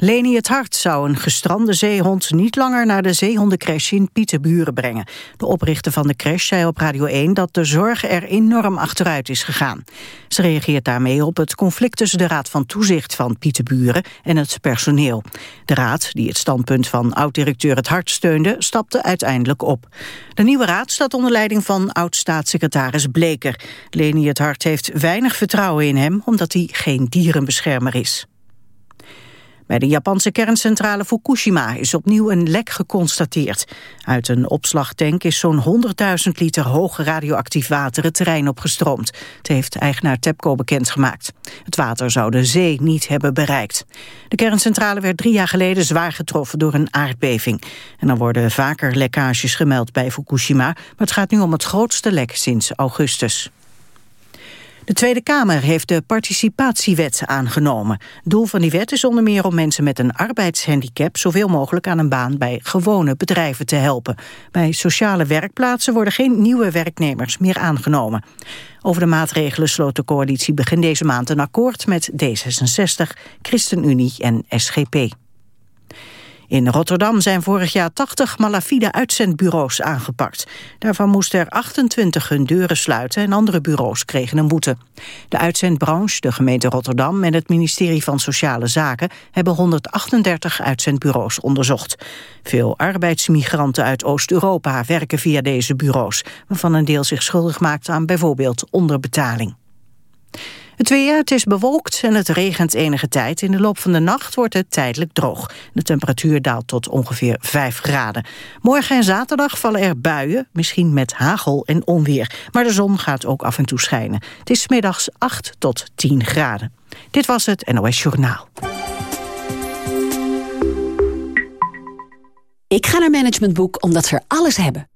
Leni het Hart zou een gestrande zeehond niet langer naar de zeehondencrash in Pieterburen brengen. De oprichter van de crash zei op Radio 1 dat de zorg er enorm achteruit is gegaan. Ze reageert daarmee op het conflict tussen de Raad van Toezicht van Pieterburen en het personeel. De raad, die het standpunt van oud-directeur het Hart steunde, stapte uiteindelijk op. De nieuwe raad staat onder leiding van oud-staatssecretaris Bleker. Leni het Hart heeft weinig vertrouwen in hem, omdat hij geen dierenbeschermer is. Bij de Japanse kerncentrale Fukushima is opnieuw een lek geconstateerd. Uit een opslagtank is zo'n 100.000 liter hoog radioactief water het terrein opgestroomd. Het heeft eigenaar TEPCO bekendgemaakt. Het water zou de zee niet hebben bereikt. De kerncentrale werd drie jaar geleden zwaar getroffen door een aardbeving. En dan worden vaker lekkages gemeld bij Fukushima, maar het gaat nu om het grootste lek sinds augustus. De Tweede Kamer heeft de participatiewet aangenomen. Doel van die wet is onder meer om mensen met een arbeidshandicap... zoveel mogelijk aan een baan bij gewone bedrijven te helpen. Bij sociale werkplaatsen worden geen nieuwe werknemers meer aangenomen. Over de maatregelen sloot de coalitie begin deze maand een akkoord... met D66, ChristenUnie en SGP. In Rotterdam zijn vorig jaar 80 malafide uitzendbureaus aangepakt. Daarvan moesten er 28 hun deuren sluiten en andere bureaus kregen een boete. De uitzendbranche, de gemeente Rotterdam en het ministerie van Sociale Zaken hebben 138 uitzendbureaus onderzocht. Veel arbeidsmigranten uit Oost-Europa werken via deze bureaus, waarvan een deel zich schuldig maakt aan bijvoorbeeld onderbetaling. Het weer, het is bewolkt en het regent enige tijd. In de loop van de nacht wordt het tijdelijk droog. De temperatuur daalt tot ongeveer 5 graden. Morgen en zaterdag vallen er buien, misschien met hagel en onweer. Maar de zon gaat ook af en toe schijnen. Het is middags 8 tot 10 graden. Dit was het NOS Journaal. Ik ga naar Management Boek omdat ze er alles hebben.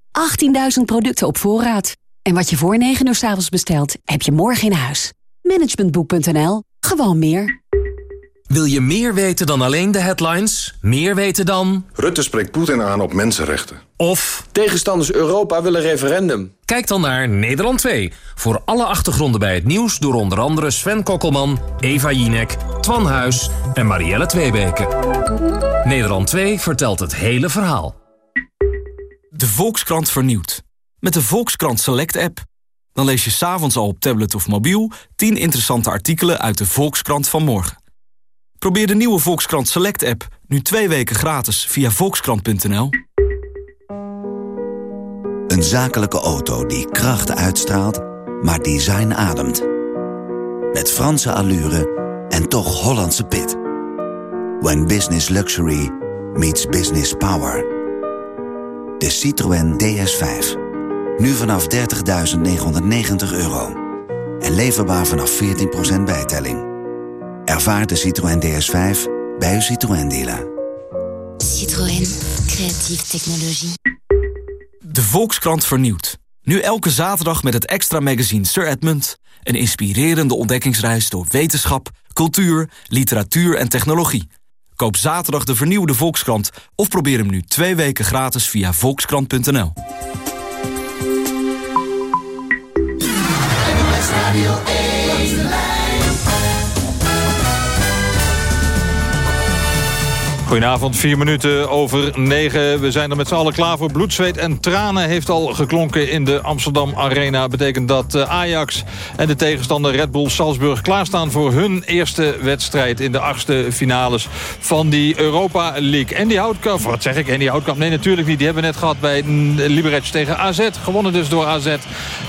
18.000 producten op voorraad. En wat je voor 9 uur s avonds bestelt, heb je morgen in huis. Managementboek.nl. Gewoon meer. Wil je meer weten dan alleen de headlines? Meer weten dan... Rutte spreekt Poetin aan op mensenrechten. Of... Tegenstanders Europa willen referendum. Kijk dan naar Nederland 2. Voor alle achtergronden bij het nieuws door onder andere Sven Kokkelman, Eva Jinek, Twan Huis en Marielle Tweebeke. Nederland 2 vertelt het hele verhaal. De Volkskrant vernieuwt. Met de Volkskrant Select app. Dan lees je s'avonds al op tablet of mobiel 10 interessante artikelen uit de Volkskrant van morgen. Probeer de nieuwe Volkskrant Select app nu twee weken gratis via volkskrant.nl. Een zakelijke auto die kracht uitstraalt, maar design ademt. Met Franse allure en toch Hollandse pit. When business luxury meets business power. De Citroën DS5. Nu vanaf 30.990 euro. En leverbaar vanaf 14% bijtelling. Ervaar de Citroën DS5 bij uw Citroën dealer. Citroën, creatieve technologie. De Volkskrant vernieuwt. Nu elke zaterdag met het extra magazine Sir Edmund. Een inspirerende ontdekkingsreis door wetenschap, cultuur, literatuur en technologie. Koop zaterdag de vernieuwde Volkskrant of probeer hem nu twee weken gratis via volkskrant.nl. Radio 1. Goedenavond, vier minuten over negen. We zijn er met z'n allen klaar voor. Bloed, zweet en tranen heeft al geklonken in de Amsterdam Arena. Betekent dat eh, Ajax en de tegenstander Red Bull Salzburg klaarstaan... voor hun eerste wedstrijd in de achtste finales van die Europa League. En die Houtkamp, wat zeg ik, en die Houtkamp? Nee, natuurlijk niet. Die hebben we net gehad bij Liberec tegen AZ. Gewonnen dus door AZ.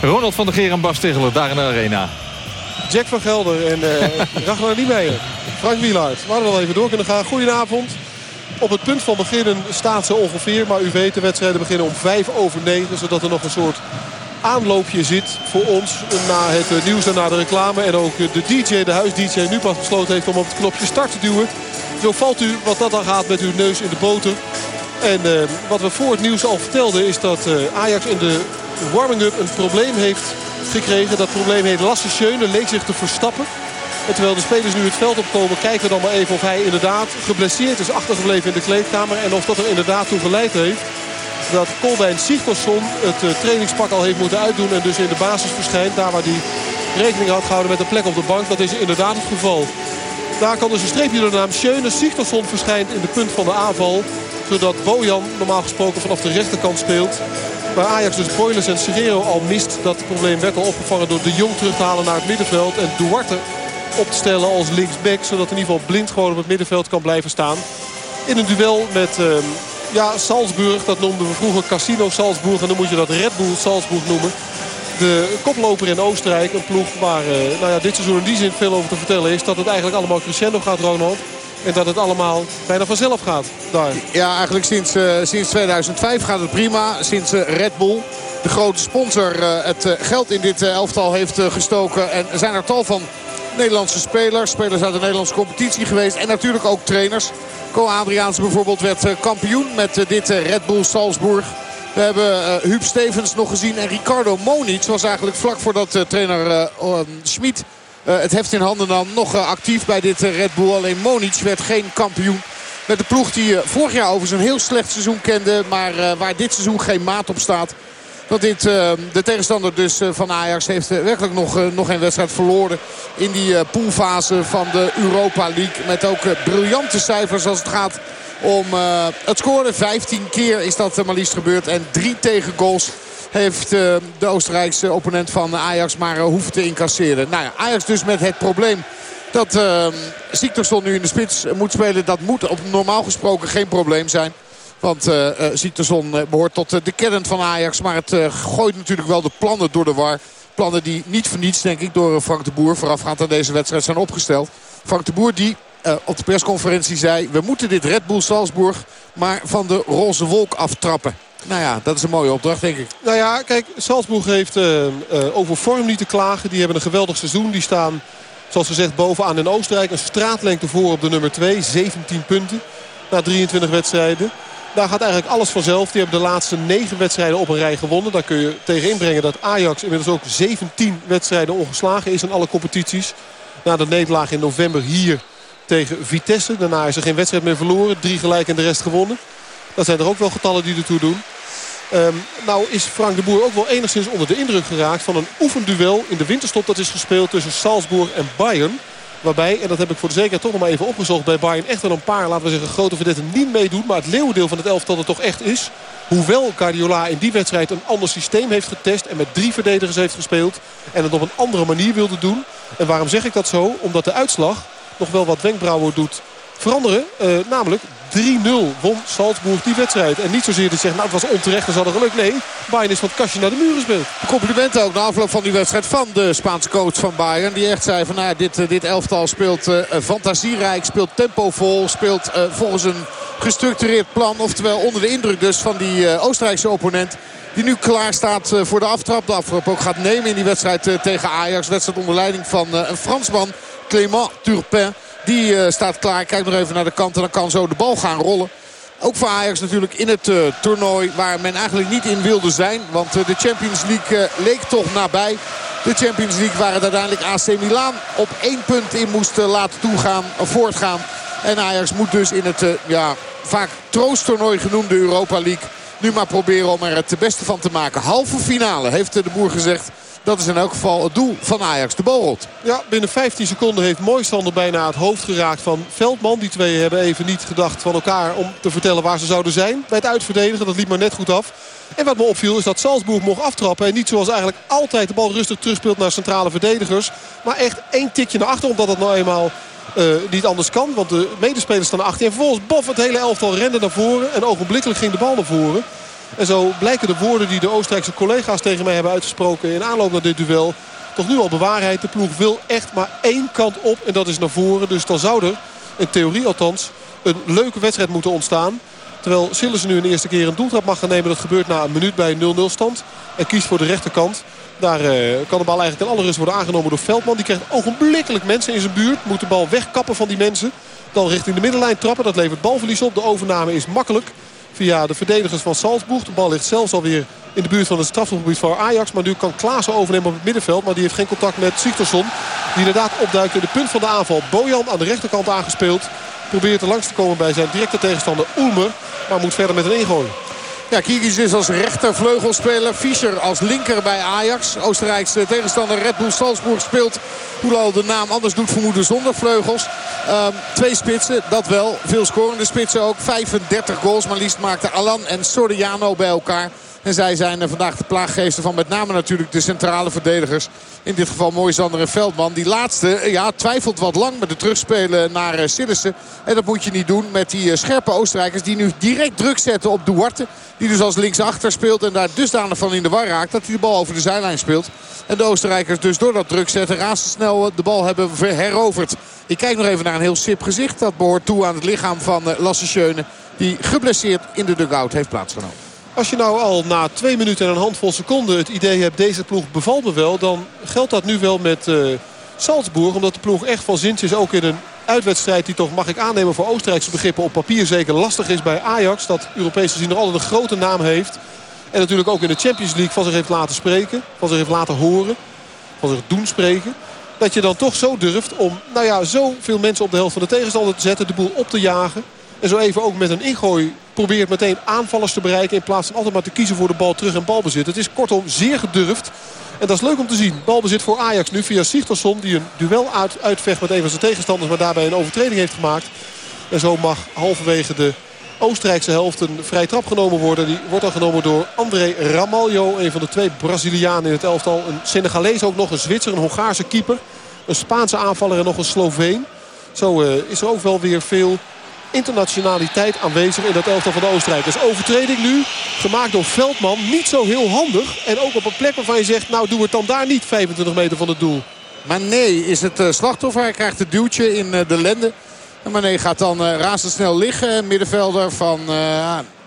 Ronald van der Geer en Bas Tegeler daar in de Arena. Jack van Gelder en uh, Ragnar Niemeyer. Frank Wielaert. We hadden wel even door kunnen gaan. Goedenavond. Op het punt van beginnen staat ze ongeveer. Maar u weet, de wedstrijden beginnen om 5 over 9. Zodat er nog een soort aanloopje zit voor ons na het eh, nieuws en na de reclame. En ook de DJ, de huis-DJ, nu pas besloten heeft om op het knopje start te duwen. Zo valt u wat dat dan gaat met uw neus in de boter. En uh, wat we voor het nieuws al vertelden is dat Ajax in de warming-up een probleem heeft gekregen. Dat probleem heet Lasse Schöne, leek zich te verstappen. Terwijl de spelers nu het veld opkomen, kijken we dan maar even of hij inderdaad geblesseerd is achtergebleven in de kleedkamer. En of dat er inderdaad toe geleid heeft dat Kolbein Sigtorsson het uh, trainingspak al heeft moeten uitdoen. En dus in de basis verschijnt. Daar waar hij rekening had gehouden met een plek op de bank. Dat is inderdaad het geval. Daar kan dus een streepje door de naam Schöne. Sigtorsson verschijnt in de punt van de aanval. Zodat Bojan normaal gesproken vanaf de rechterkant speelt. Waar Ajax dus Boilers en Serrero al mist. Dat probleem werd al opgevangen door de Jong terug te halen naar het middenveld. En Duarte op te stellen als linksback. Zodat in ieder geval Blind gewoon op het middenveld kan blijven staan. In een duel met uh, ja, Salzburg. Dat noemden we vroeger Casino Salzburg. En dan moet je dat Red Bull Salzburg noemen. De koploper in Oostenrijk. Een ploeg waar uh, nou ja, dit seizoen in die zin veel over te vertellen is. Dat het eigenlijk allemaal crescendo gaat, Ronald. En dat het allemaal bijna vanzelf gaat daar. Ja, eigenlijk sinds, uh, sinds 2005 gaat het prima. Sinds uh, Red Bull, de grote sponsor, het geld in dit elftal heeft gestoken. En er zijn er tal van Nederlandse spelers. Spelers uit de Nederlandse competitie geweest. En natuurlijk ook trainers. Co Adriaans bijvoorbeeld werd kampioen met dit Red Bull Salzburg. We hebben Huub Stevens nog gezien. En Ricardo Monic was eigenlijk vlak voordat uh, trainer Schmid het heft in handen nam. Nog actief bij dit Red Bull. Alleen Monic werd geen kampioen. Met de ploeg die vorig jaar over zo'n heel slecht seizoen kende. Maar waar dit seizoen geen maat op staat. Want dit, de tegenstander dus van Ajax heeft werkelijk nog, nog een wedstrijd verloren. In die poolfase van de Europa League. Met ook briljante cijfers als het gaat om het scoren. 15 keer is dat maar liefst gebeurd. En drie tegengoals heeft de Oostenrijkse opponent van Ajax maar hoeven te incasseren. Nou ja, Ajax dus met het probleem dat uh, Ziekterson nu in de spits moet spelen. Dat moet op normaal gesproken geen probleem zijn. Want uh, Ziekterson behoort tot de kern van Ajax. Maar het gooit natuurlijk wel de plannen door de war. Plannen die niet voor denk ik, door Frank de Boer voorafgaand aan deze wedstrijd zijn opgesteld. Frank de Boer die op de persconferentie zei... we moeten dit Red Bull Salzburg maar van de roze wolk aftrappen. Nou ja, dat is een mooie opdracht, denk ik. Nou ja, kijk, Salzburg heeft uh, over vorm niet te klagen. Die hebben een geweldig seizoen. Die staan, zoals gezegd, bovenaan in Oostenrijk. Een straatlengte voor op de nummer 2. 17 punten na 23 wedstrijden. Daar gaat eigenlijk alles vanzelf. Die hebben de laatste 9 wedstrijden op een rij gewonnen. Daar kun je tegen inbrengen dat Ajax inmiddels ook 17 wedstrijden ongeslagen is in alle competities. Na de nederlaag in november hier tegen Vitesse. Daarna is er geen wedstrijd meer verloren. Drie gelijk en de rest gewonnen. Dat zijn er ook wel getallen die ertoe doen. Um, nou is Frank de Boer ook wel enigszins onder de indruk geraakt van een oefenduel in de winterstop. Dat is gespeeld tussen Salzburg en Bayern. Waarbij, en dat heb ik voor de zekerheid toch nog maar even opgezocht... bij Bayern echt wel een paar, laten we zeggen, grote verdetten niet meedoet. Maar het leeuwendeel van het elftal er toch echt is. Hoewel Guardiola in die wedstrijd een ander systeem heeft getest... en met drie verdedigers heeft gespeeld. En het op een andere manier wilde doen. En waarom zeg ik dat zo? Omdat de uitslag nog wel wat wenkbrauwen doet veranderen. Uh, namelijk 3-0 won Salzburg die wedstrijd. En niet zozeer te zeggen, nou het was onterecht ze hadden geluk. Nee, Bayern is het kastje naar de muur gespeeld. Complimenten ook na afloop van die wedstrijd van de Spaanse coach van Bayern. Die echt zei van nou dit, dit elftal speelt uh, fantasierijk, speelt tempovol. Speelt volgens een gestructureerd plan. Oftewel onder de indruk dus van die Oostenrijkse opponent. Die nu klaar staat voor de aftrap. De aftrap ook gaat nemen in die wedstrijd tegen Ajax. Wedstrijd onder leiding van een Fransman. Clément Turpin. Die uh, staat klaar. Kijk nog even naar de kant en dan kan zo de bal gaan rollen. Ook voor Ajax natuurlijk in het uh, toernooi waar men eigenlijk niet in wilde zijn. Want uh, de Champions League leek toch nabij. De Champions League waar het uiteindelijk AC Milan op één punt in moest laten toegaan, voortgaan. En Ajax moet dus in het ja, vaak troosttoernooi genoemde Europa League... nu maar proberen om er het beste van te maken. Halve finale heeft de boer gezegd. Dat is in elk geval het doel van Ajax. De bal rolt. Ja, binnen 15 seconden heeft Mooistander bijna het hoofd geraakt van Veldman. Die twee hebben even niet gedacht van elkaar om te vertellen waar ze zouden zijn. Bij het uitverdedigen, dat liep maar net goed af. En wat me opviel is dat Salzburg mocht aftrappen. En niet zoals eigenlijk altijd de bal rustig terugspeelt naar centrale verdedigers. Maar echt één tikje naar achter. Omdat het nou eenmaal uh, niet anders kan. Want de medespelers staan achter. En vervolgens bof het hele elftal rende naar voren. En ogenblikkelijk ging de bal naar voren. En zo blijken de woorden die de Oostenrijkse collega's tegen mij hebben uitgesproken in aanloop naar dit duel toch nu al bewaarheid. De ploeg wil echt maar één kant op en dat is naar voren. Dus dan zou er, in theorie althans, een leuke wedstrijd moeten ontstaan. Terwijl Sillissen nu een eerste keer een doeltrap mag gaan nemen. Dat gebeurt na een minuut bij 0-0 stand. En kiest voor de rechterkant. Daar uh, kan de bal eigenlijk in alle rust worden aangenomen door Veldman. Die krijgt ogenblikkelijk mensen in zijn buurt. Moet de bal wegkappen van die mensen. Dan richting de middenlijn trappen. Dat levert balverlies op. De overname is makkelijk via de verdedigers van Salzburg. De bal ligt zelfs alweer in de buurt van het strafgebied voor Ajax. Maar nu kan Klaassen overnemen op het middenveld. Maar die heeft geen contact met Sigtersson. Die inderdaad opduikt in de punt van de aanval. Bojan aan de rechterkant aangespeeld. Probeert er langs te komen bij zijn directe tegenstander Ulmer. Maar moet verder met een ingooi. Ja, Kyrgic is als rechtervleugelspeler. Fischer als linker bij Ajax. Oostenrijkse tegenstander Red Bull Salzburg speelt. Hoewel de naam anders doet vermoeden zonder vleugels. Um, twee spitsen, dat wel. Veel scorende spitsen ook. 35 goals maar liefst maakten Alan en Soriano bij elkaar. En zij zijn vandaag de plaaggeesten van met name natuurlijk de centrale verdedigers. In dit geval Moisander en Veldman. Die laatste ja, twijfelt wat lang met de terugspelen naar uh, Sillissen. En dat moet je niet doen met die scherpe Oostenrijkers. Die nu direct druk zetten op Duarte. Die dus als linksachter speelt. En daar dusdanig van in de war raakt. Dat hij de bal over de zijlijn speelt. En de Oostenrijkers dus door dat druk zetten razendsnel de bal hebben heroverd. Ik kijk nog even naar een heel sip gezicht. Dat behoort toe aan het lichaam van Lasse Schöne. Die geblesseerd in de dugout heeft plaatsgenomen. Als je nou al na twee minuten en een handvol seconden het idee hebt... deze ploeg bevalt me wel, dan geldt dat nu wel met uh, Salzburg. Omdat de ploeg echt van zins is ook in een uitwedstrijd... die toch, mag ik aannemen voor Oostenrijkse begrippen... op papier zeker lastig is bij Ajax. Dat Europees gezien nog altijd een grote naam heeft. En natuurlijk ook in de Champions League van zich heeft laten spreken. Van zich heeft laten horen. Van zich doen spreken. Dat je dan toch zo durft om nou ja, zoveel mensen op de helft van de tegenstander te zetten. De boel op te jagen. En zo even ook met een ingooi probeert meteen aanvallers te bereiken. In plaats van altijd maar te kiezen voor de bal terug en balbezit. Het is kortom zeer gedurfd. En dat is leuk om te zien. Balbezit voor Ajax nu via Sigtorsson. Die een duel uit, uitvecht met een van zijn tegenstanders. Maar daarbij een overtreding heeft gemaakt. En zo mag halverwege de Oostenrijkse helft een vrij trap genomen worden. Die wordt dan genomen door André Ramalho. Een van de twee Brazilianen in het elftal. Een Senegalees ook nog. Een Zwitser, een Hongaarse keeper. Een Spaanse aanvaller en nog een Sloveen. Zo uh, is er ook wel weer veel internationaliteit aanwezig in dat elftal van de Oostenrijkers. Overtreding nu, gemaakt door Veldman. Niet zo heel handig. En ook op een plek waarvan je zegt, nou doe het dan daar niet 25 meter van het doel. Maar nee, is het uh, slachtoffer. Hij krijgt het duwtje in uh, de lende. En Mané gaat dan uh, razendsnel liggen. Middenvelder van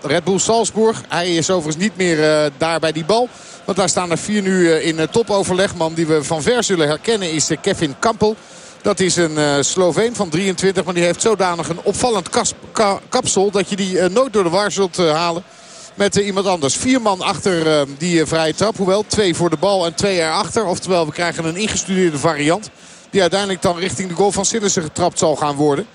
Red Bull Salzburg. Hij is overigens niet meer daar bij die bal. Want daar staan er vier nu in topoverleg. Man die we van ver zullen herkennen is Kevin Kampel. Dat is een uh, Sloveen van 23. Maar die heeft zodanig een opvallend kapsel. Dat je die uh, nooit door de war zult uh, halen. Met iemand anders. Vier man achter die vrije trap. Hoewel twee voor de bal en twee erachter. Oftewel we krijgen een ingestudeerde variant. Die uiteindelijk dan richting de goal van Sillissen getrapt zal gaan worden.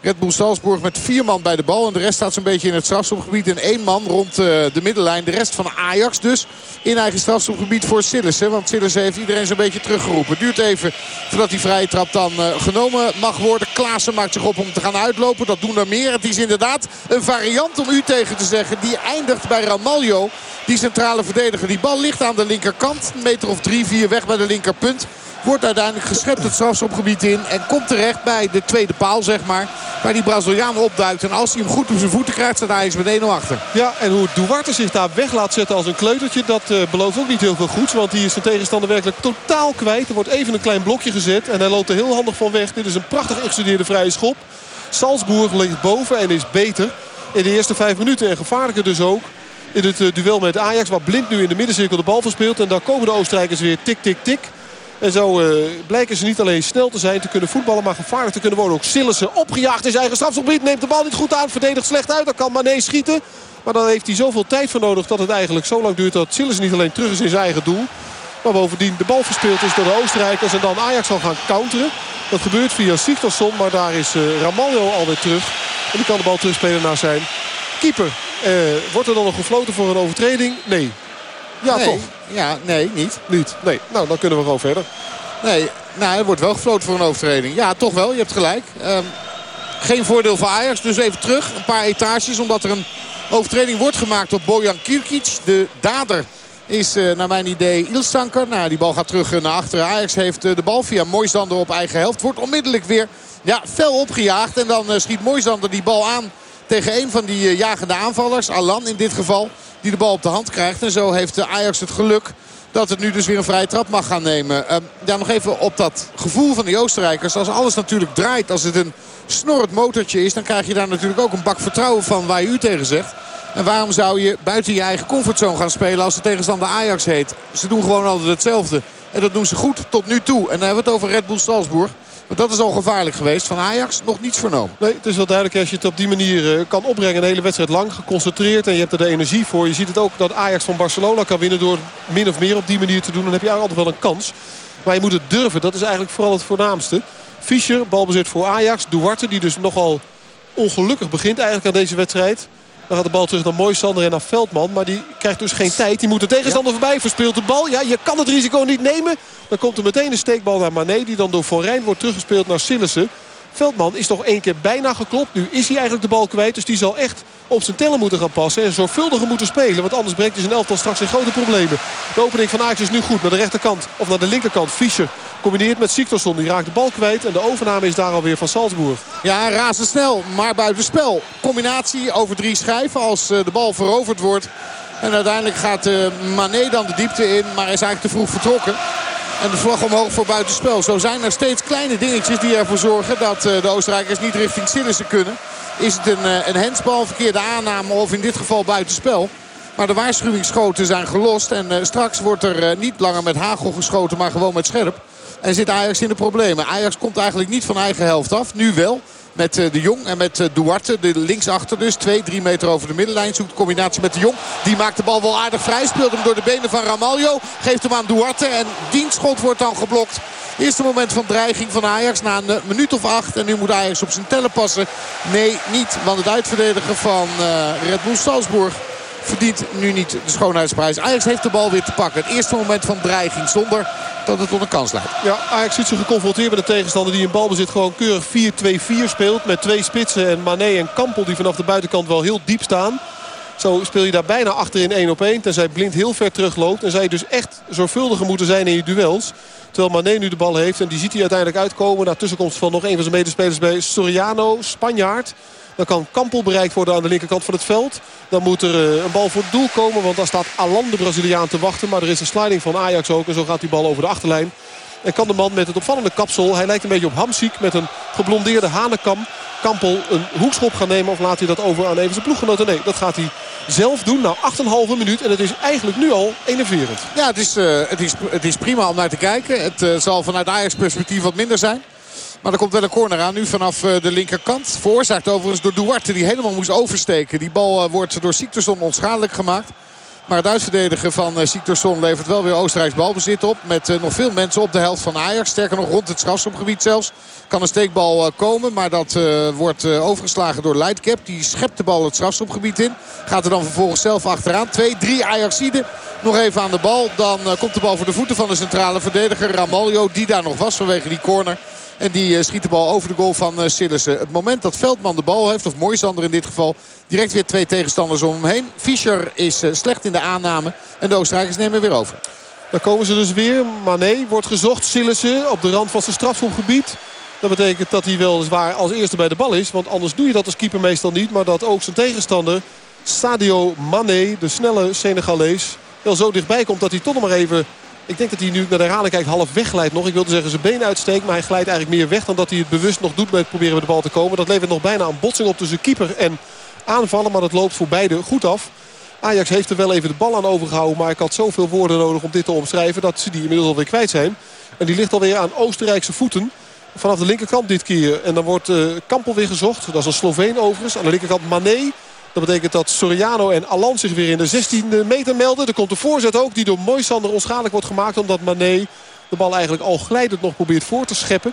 Red Bull Salzburg met vier man bij de bal. En de rest staat zo'n beetje in het strafschopgebied. En één man rond uh, de middenlijn. De rest van Ajax dus in eigen strafschopgebied voor Sillissen. Want Sillissen heeft iedereen zo'n beetje teruggeroepen. Duurt even voordat die vrije trap dan uh, genomen mag worden. Klaassen maakt zich op om te gaan uitlopen. Dat doen er meer. Het is inderdaad een variant om u tegen te zeggen. Die eindigt bij Ramaljo. Die centrale verdediger. Die bal ligt aan de linkerkant. Een meter of drie, vier weg bij de linkerpunt. Wordt uiteindelijk geschept het strafschopgebied in. En komt terecht bij de tweede paal, zeg maar. Waar die Braziliaan opduikt. En als hij hem goed op zijn voeten krijgt, staat Ajax met 1-0 achter. Ja, en hoe Duarte zich daar weg laat zetten als een kleutertje... dat uh, belooft ook niet heel veel goeds. Want die is zijn tegenstander werkelijk totaal kwijt. Er wordt even een klein blokje gezet. En hij loopt er heel handig van weg. Dit is een prachtig ingestudeerde vrije schop. Salzburg ligt boven en is beter in de eerste vijf minuten. En gevaarlijker dus ook in het uh, duel met Ajax. Waar Blind nu in de middencirkel de bal verspeelt. En daar komen de Oostenrijkers weer tik, tik, tik. En zo uh, blijken ze niet alleen snel te zijn, te kunnen voetballen, maar gevaarlijk te kunnen worden. Ook Sillissen opgejaagd in zijn eigen strafgebied. Neemt de bal niet goed aan, verdedigt slecht uit. Dan kan Mané schieten. Maar dan heeft hij zoveel tijd voor nodig dat het eigenlijk zo lang duurt dat Sillissen niet alleen terug is in zijn eigen doel. Maar bovendien de bal verspeeld is door de Oostenrijkers. En dan Ajax zal gaan counteren. Dat gebeurt via Sigtorsson. Maar daar is uh, Ramaljo alweer terug. En die kan de bal terugspelen naar zijn keeper. Uh, wordt er dan nog gefloten voor een overtreding? Nee. Ja, nee. toch? Ja, nee, niet. Niet. Nee. Nou, dan kunnen we gewoon verder. Nee, nou, er wordt wel gefloten voor een overtreding. Ja, toch wel. Je hebt gelijk. Um, geen voordeel voor Ajax. Dus even terug. Een paar etages. Omdat er een overtreding wordt gemaakt op Bojan Kirkic. De dader is uh, naar mijn idee Ilstanker. Nou, die bal gaat terug naar achteren. Ajax heeft uh, de bal via Moisander op eigen helft. Wordt onmiddellijk weer ja, fel opgejaagd. En dan schiet Moisander die bal aan tegen een van die jagende aanvallers. Alan in dit geval. Die de bal op de hand krijgt. En zo heeft Ajax het geluk dat het nu dus weer een vrije trap mag gaan nemen. Uh, ja, nog even op dat gevoel van die Oostenrijkers. Als alles natuurlijk draait, als het een snorrend motortje is... dan krijg je daar natuurlijk ook een bak vertrouwen van waar je u tegen zegt. En waarom zou je buiten je eigen comfortzone gaan spelen als de tegenstander Ajax heet? Ze doen gewoon altijd hetzelfde. En dat doen ze goed tot nu toe. En dan hebben we het over Red Bull Salzburg. Want dat is al gevaarlijk geweest. Van Ajax nog niets vernomen. Nee, het is wel duidelijk als je het op die manier uh, kan opbrengen. Een hele wedstrijd lang geconcentreerd. En je hebt er de energie voor. Je ziet het ook dat Ajax van Barcelona kan winnen door min of meer op die manier te doen. Dan heb je altijd wel een kans. Maar je moet het durven. Dat is eigenlijk vooral het voornaamste. Fischer, balbezit voor Ajax. Duarte, die dus nogal ongelukkig begint eigenlijk aan deze wedstrijd. Dan gaat de bal terug naar Moisander en naar Veldman. Maar die krijgt dus geen tijd. Die moet de tegenstander voorbij. Verspeelt de bal. Ja, je kan het risico niet nemen. Dan komt er meteen een steekbal naar Mané. Die dan door Van Rijn wordt teruggespeeld naar Sillissen. Veldman is nog één keer bijna geklopt. Nu is hij eigenlijk de bal kwijt. Dus die zal echt op zijn tellen moeten gaan passen. En zorgvuldiger moeten spelen. Want anders brengt hij zijn elftal straks in grote problemen. De opening van Ajax is nu goed. Naar de rechterkant of naar de linkerkant. Fischer combineert met Siktorsson. Die raakt de bal kwijt. En de overname is daar alweer van Salzburg. Ja, razendsnel. Maar buitenspel. Combinatie over drie schijven als eh, de bal veroverd wordt. En uiteindelijk gaat uh, Mané dan de diepte in. Maar hij is eigenlijk te vroeg vertrokken. En de vlag omhoog voor buitenspel. Zo zijn er steeds kleine dingetjes die ervoor zorgen dat eh, de Oostenrijkers niet richting Sillissen kunnen. Is het een, een hensbal, verkeerde aanname of in dit geval buitenspel. Maar de waarschuwingsschoten zijn gelost. En straks wordt er niet langer met hagel geschoten, maar gewoon met scherp. En zit Ajax in de problemen. Ajax komt eigenlijk niet van eigen helft af. Nu wel. Met eh, de Jong en met eh, Duarte. De linksachter dus. Twee, drie meter over de middenlijn. Zoekt combinatie met de Jong. Die maakt de bal wel aardig vrij. Speelt hem door de benen van Ramaljo. Geeft hem aan Duarte. En dienstschot wordt dan geblokt. Eerste moment van dreiging van Ajax na een eh, minuut of acht. En nu moet Ajax op zijn tellen passen. Nee, niet. Want het uitverdedigen van Red Bull Salzburg verdient nu niet de schoonheidsprijs. Ajax heeft de bal weer te pakken. Het eerste moment van dreiging zonder dat het tot een kans leidt. Ja, Ajax ziet zich geconfronteerd met een tegenstander die in balbezit gewoon keurig 4-2-4 speelt. Met twee spitsen en Mané en Kampel die vanaf de buitenkant wel heel diep staan. Zo speel je daar bijna achterin 1 op 1. Tenzij Blind heel ver terugloopt. En zij dus echt zorgvuldiger moeten zijn in je duels. Terwijl Mané nu de bal heeft. En die ziet hij uiteindelijk uitkomen. Na tussenkomst van nog een van zijn medespelers bij Soriano, Spanjaard. Dan kan Kampel bereikt worden aan de linkerkant van het veld. Dan moet er eh, een bal voor het doel komen. Want daar staat Alan de Braziliaan te wachten. Maar er is een sliding van Ajax ook. En zo gaat die bal over de achterlijn. En kan de man met het opvallende kapsel. Hij lijkt een beetje op Hamziek met een geblondeerde hanekam. Kampel een hoekschop gaan nemen. Of laat hij dat over aan even zijn ploeggenoten? Nee, dat gaat hij zelf doen. Nou, 8,5 minuut. En het is eigenlijk nu al enerverend. Ja, het is, uh, het is, het is prima om naar te kijken. Het uh, zal vanuit Ajax perspectief wat minder zijn. Maar er komt wel een corner aan nu vanaf eh, de linkerkant. Veroorzaakt overigens door Duarte die helemaal moest oversteken. Die bal eh, wordt door Siktersson onschadelijk gemaakt. Maar het uitverdedigen van uh, Siktersson levert wel weer Oostenrijks balbezit op. Met nog veel mensen op de helft van Ajax. Sterker nog rond het strafschopgebied zelfs. Kan een steekbal komen. Maar dat wordt overgeslagen door Leidkep. Die schept de bal het strafschopgebied in. Gaat er dan vervolgens zelf achteraan. Twee, drie Ajaxiden. Nog even aan de bal. Dan komt de bal voor de voeten van de centrale verdediger Ramaljo. Die daar nog was vanwege die corner. En die eh, schiet de bal over de goal van eh, Sillissen. Het moment dat Veldman de bal heeft, of Moisander in dit geval... direct weer twee tegenstanders om hem heen. Fischer is eh, slecht in de aanname. En de Oostenrijkers nemen weer over. Daar komen ze dus weer. Mané wordt gezocht. Sillissen op de rand van zijn strafschopgebied. Dat betekent dat hij weliswaar als eerste bij de bal is. Want anders doe je dat als keeper meestal niet. Maar dat ook zijn tegenstander, Sadio Mané, de snelle Senegalees... wel zo dichtbij komt dat hij toch nog maar even ik denk dat hij nu naar de herhaling kijkt half wegglijdt nog. Ik wilde zeggen zijn been uitsteekt. Maar hij glijdt eigenlijk meer weg dan dat hij het bewust nog doet met proberen met de bal te komen. Dat levert nog bijna een botsing op tussen keeper en aanvallen. Maar dat loopt voor beide goed af. Ajax heeft er wel even de bal aan overgehouden. Maar ik had zoveel woorden nodig om dit te omschrijven. Dat ze die inmiddels alweer kwijt zijn. En die ligt alweer aan Oostenrijkse voeten. Vanaf de linkerkant dit keer. En dan wordt uh, Kampel weer gezocht. Dat is een Sloveen overigens. Aan de linkerkant Mané. Dat betekent dat Soriano en Alan zich weer in de 16 meter melden. Er komt de voorzet ook die door Moisander onschadelijk wordt gemaakt. Omdat Mané de bal eigenlijk al glijdend nog probeert voor te scheppen.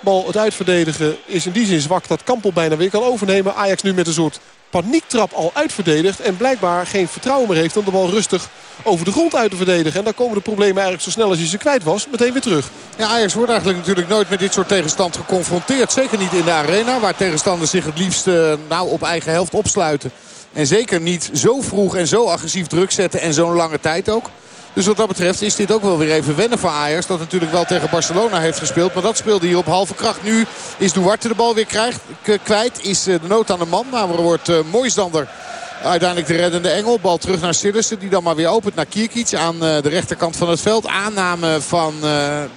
Bal het uitverdedigen is in die zin zwak dat Kampel bijna weer kan overnemen. Ajax nu met een soort paniektrap al uitverdedigd. En blijkbaar geen vertrouwen meer heeft om de bal rustig over de grond uit te verdedigen. En dan komen de problemen eigenlijk zo snel als hij ze kwijt was meteen weer terug. Ja, Ajax wordt eigenlijk natuurlijk nooit met dit soort tegenstand geconfronteerd. Zeker niet in de arena waar tegenstanders zich het liefst uh, nou op eigen helft opsluiten. En zeker niet zo vroeg en zo agressief druk zetten en zo'n lange tijd ook. Dus wat dat betreft is dit ook wel weer even wennen voor Ajax. Dat natuurlijk wel tegen Barcelona heeft gespeeld. Maar dat speelde hier op halve kracht. Nu is Duarte de bal weer krijgt, kwijt. Is eh, de nood aan de man. Maar er wordt uh, uiteindelijk de reddende engel. Bal terug naar Sillissen. Die dan maar weer opent naar Kierkic aan uh, de rechterkant van het veld. Aanname van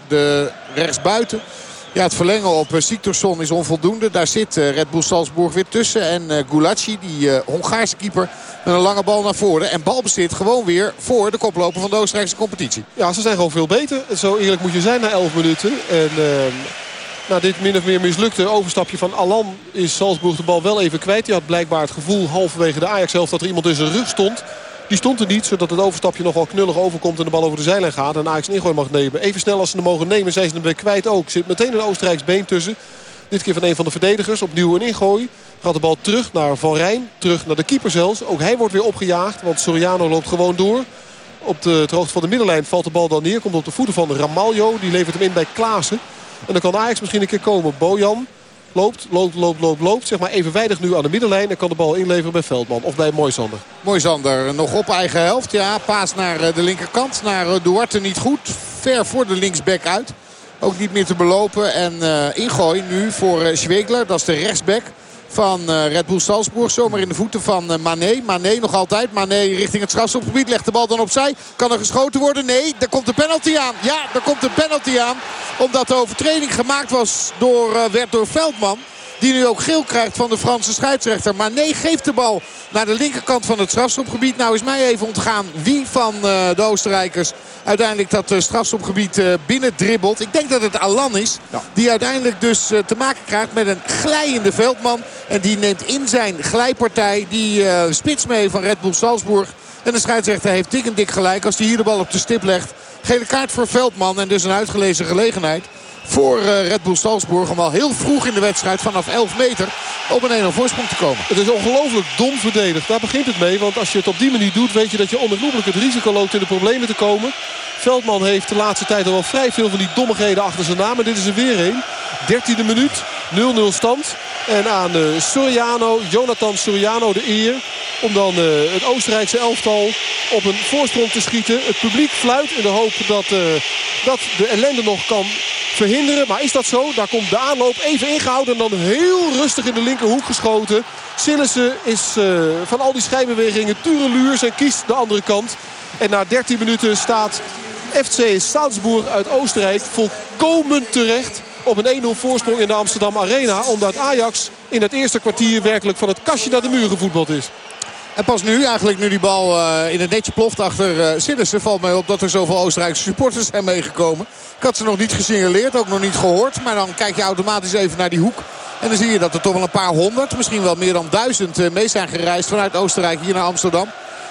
de rechtsbuiten. Ja, het verlengen op uh, Siktorsson is onvoldoende. Daar zit uh, Red Bull Salzburg weer tussen. En uh, Gulacsi, die Hongaarse keeper, met een lange bal naar voren. En balbezit gewoon weer voor de koploper van de Oostenrijkse competitie. Ja, ze zijn gewoon veel beter. Zo eerlijk moet je zijn na 11 minuten. En ehm, na dit min of meer mislukte overstapje van Alan is Salzburg de bal wel even kwijt. Die had blijkbaar het gevoel halverwege de Ajax zelf dat er iemand in zijn rug stond. Die stond er niet, zodat het overstapje nogal knullig overkomt en de bal over de zijlijn gaat. En Ajax een ingooi mag nemen. Even snel als ze hem mogen nemen, zijn ze hem weer kwijt ook. Zit meteen een Oostenrijks been tussen. Dit keer van een van de verdedigers. Opnieuw een ingooi. Gaat de bal terug naar Van Rijn. Terug naar de keeper zelfs. Ook hij wordt weer opgejaagd. Want Soriano loopt gewoon door. Op de, hoogte van de middenlijn valt de bal dan neer. Komt op de voeten van Ramaljo. Die levert hem in bij Klaassen. En dan kan Ajax misschien een keer komen. Bojan loopt, loopt, loopt, loopt, loopt. Zeg maar evenwijdig nu aan de middenlijn. En kan de bal inleveren bij Veldman. Of bij Moisander. Moisander nog op eigen helft. Ja, paas naar eh, de linkerkant. Naar eh, Duarte niet goed. Ver voor de linksback uit. Ook niet meer te belopen. En uh, ingooi nu voor Schwegler. Dat is de rechtsback van uh, Red Bull Salzburg. Zomaar in de voeten van uh, Mané. Mané nog altijd. Mané richting het strafschopgebied. Legt de bal dan opzij. Kan er geschoten worden? Nee, daar komt de penalty aan. Ja, daar komt de penalty aan. Omdat de overtreding gemaakt was door, uh, werd door Veldman. Die nu ook geel krijgt van de Franse scheidsrechter. Maar nee, geeft de bal naar de linkerkant van het strafschopgebied. Nou is mij even ontgaan wie van uh, de Oostenrijkers uiteindelijk dat uh, strafschopgebied uh, binnen dribbelt. Ik denk dat het Alan is. Die uiteindelijk dus te maken krijgt met een glijende veldman. En die neemt in zijn glijpartij die spits mee van Red Bull Salzburg. En de scheidsrechter heeft dik en dik gelijk als hij hier de bal op de stip legt. Gele kaart voor Veldman en dus een uitgelezen gelegenheid voor Red Bull Salzburg. Om al heel vroeg in de wedstrijd vanaf 11 meter op een 1-0 voorsprong te komen. Het is ongelooflijk dom verdedigd. Daar begint het mee. Want als je het op die manier doet weet je dat je onherroepelijk het risico loopt in de problemen te komen. Veldman heeft de laatste tijd al wel vrij veel van die dommigheden achter zijn naam. En dit is er weer een. 13e minuut. 0-0 stand. En aan uh, Soriano, Jonathan Soriano de eer. Om dan uh, het Oostenrijkse elftal op een voorsprong te schieten. Het publiek fluit in de hoop dat, uh, dat de ellende nog kan verhinderen. Maar is dat zo? Daar komt de aanloop even ingehouden. En dan heel rustig in de linkerhoek geschoten. Sillissen is van al die schijnbewegingen tureluurs en kiest de andere kant. En na 13 minuten staat FC Salzburg uit Oostenrijk volkomen terecht op een 1-0 voorsprong in de Amsterdam Arena. Omdat Ajax in het eerste kwartier werkelijk van het kastje naar de muur gevoetbald is. En pas nu, eigenlijk nu die bal uh, in het netje ploft achter uh, valt mij op dat er zoveel Oostenrijkse supporters zijn meegekomen. Ik had ze nog niet gesignaleerd, ook nog niet gehoord. Maar dan kijk je automatisch even naar die hoek. En dan zie je dat er toch wel een paar honderd, misschien wel meer dan duizend... Uh, mee zijn gereisd vanuit Oostenrijk hier naar Amsterdam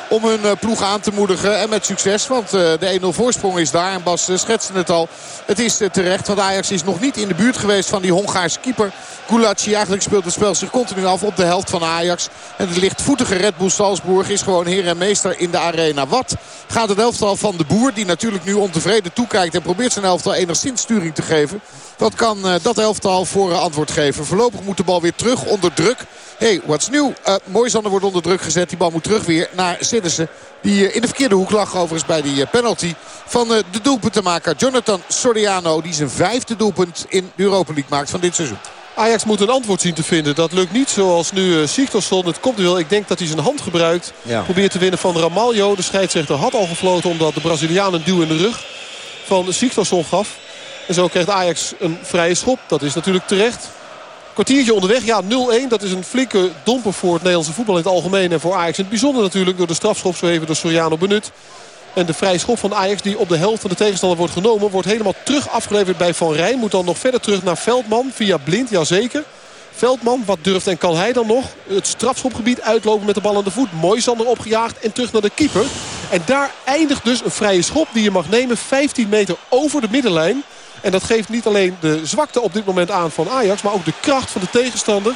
om hun ploeg aan te moedigen. En met succes, want de 1-0 voorsprong is daar. En Bas schetste het al. Het is terecht, want Ajax is nog niet in de buurt geweest van die Hongaarse keeper. Gulaci eigenlijk speelt het spel zich continu af op de helft van Ajax. En de lichtvoetige Red Bull Salzburg is gewoon heer en meester in de arena. Wat gaat het elftal van de boer, die natuurlijk nu ontevreden toekijkt... en probeert zijn elftal enigszins sturing te geven. Wat kan uh, dat elftal voor uh, antwoord geven? Voorlopig moet de bal weer terug onder druk. hey, what's new? Uh, Moisander wordt onder druk gezet. Die bal moet terug weer naar Siddissen. Die in de verkeerde hoek lag overigens bij die penalty van de doelpuntenmaker Jonathan Soriano. Die zijn vijfde doelpunt in de Europa League maakt van dit seizoen. Ajax moet een antwoord zien te vinden. Dat lukt niet zoals nu Sigtorsson. Het komt wel. Ik denk dat hij zijn hand gebruikt. Ja. Probeert te winnen van Ramaljo. De scheidsrechter had al gefloten omdat de Braziliaan een duw in de rug van Sigtorsson gaf. En zo krijgt Ajax een vrije schop. Dat is natuurlijk terecht. Kwartiertje onderweg. Ja, 0-1. Dat is een flinke domper voor het Nederlandse voetbal in het algemeen. En voor Ajax in het bijzonder natuurlijk. Door de strafschop zo even door Soriano benut. En de vrije schop van Ajax die op de helft van de tegenstander wordt genomen... wordt helemaal terug afgeleverd bij Van Rijn. Moet dan nog verder terug naar Veldman via Blind, jazeker. Veldman, wat durft en kan hij dan nog? Het strafschopgebied uitlopen met de bal aan de voet. Mooi Sander opgejaagd en terug naar de keeper. En daar eindigt dus een vrije schop die je mag nemen. 15 meter over de middenlijn. En dat geeft niet alleen de zwakte op dit moment aan van Ajax... maar ook de kracht van de tegenstander.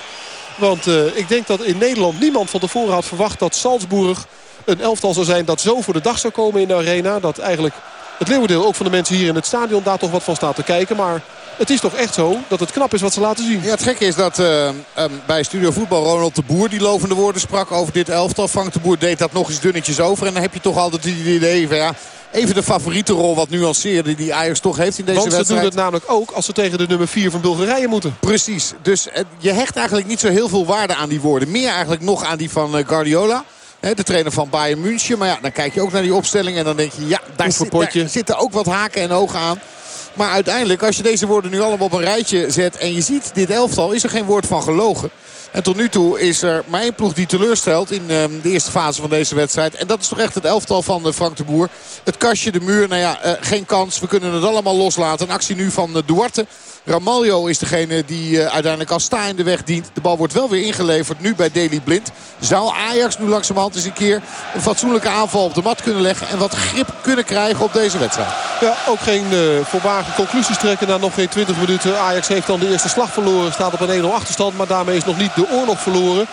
Want uh, ik denk dat in Nederland niemand van tevoren had verwacht dat Salzburg een elftal zou zijn dat zo voor de dag zou komen in de arena. Dat eigenlijk het leeuwendeel ook van de mensen hier in het stadion daar toch wat van staat te kijken. Maar het is toch echt zo dat het knap is wat ze laten zien. Ja, het gekke is dat uh, um, bij Studio Voetbal Ronald de Boer die lovende woorden sprak over dit elftal. Frank de Boer deed dat nog eens dunnetjes over. En dan heb je toch altijd het idee van ja... Even de favoriete rol wat nuanceerde die Ajax toch heeft in deze Want wedstrijd. Want ze doen het namelijk ook als ze tegen de nummer 4 van Bulgarije moeten. Precies. Dus uh, je hecht eigenlijk niet zo heel veel waarde aan die woorden. Meer eigenlijk nog aan die van uh, Guardiola. De trainer van Bayern München. Maar ja, dan kijk je ook naar die opstelling. En dan denk je, ja, daar, zit, daar zitten ook wat haken en ogen aan. Maar uiteindelijk, als je deze woorden nu allemaal op een rijtje zet... en je ziet dit elftal, is er geen woord van gelogen. En tot nu toe is er één ploeg die teleurstelt in um, de eerste fase van deze wedstrijd. En dat is toch echt het elftal van uh, Frank de Boer. Het kastje, de muur, nou ja, uh, geen kans. We kunnen het allemaal loslaten. Een actie nu van uh, Duarte. Ramaljo is degene die uh, uiteindelijk als sta in de weg dient. De bal wordt wel weer ingeleverd nu bij Deli Blind. Zou Ajax nu langzamerhand eens een keer een fatsoenlijke aanval op de mat kunnen leggen. En wat grip kunnen krijgen op deze wedstrijd. Ja, ook geen uh, conclusies trekken na nog geen 20 minuten. Ajax heeft dan de eerste slag verloren. Staat op een 1-0 achterstand. Maar daarmee is nog niet de oorlog verloren.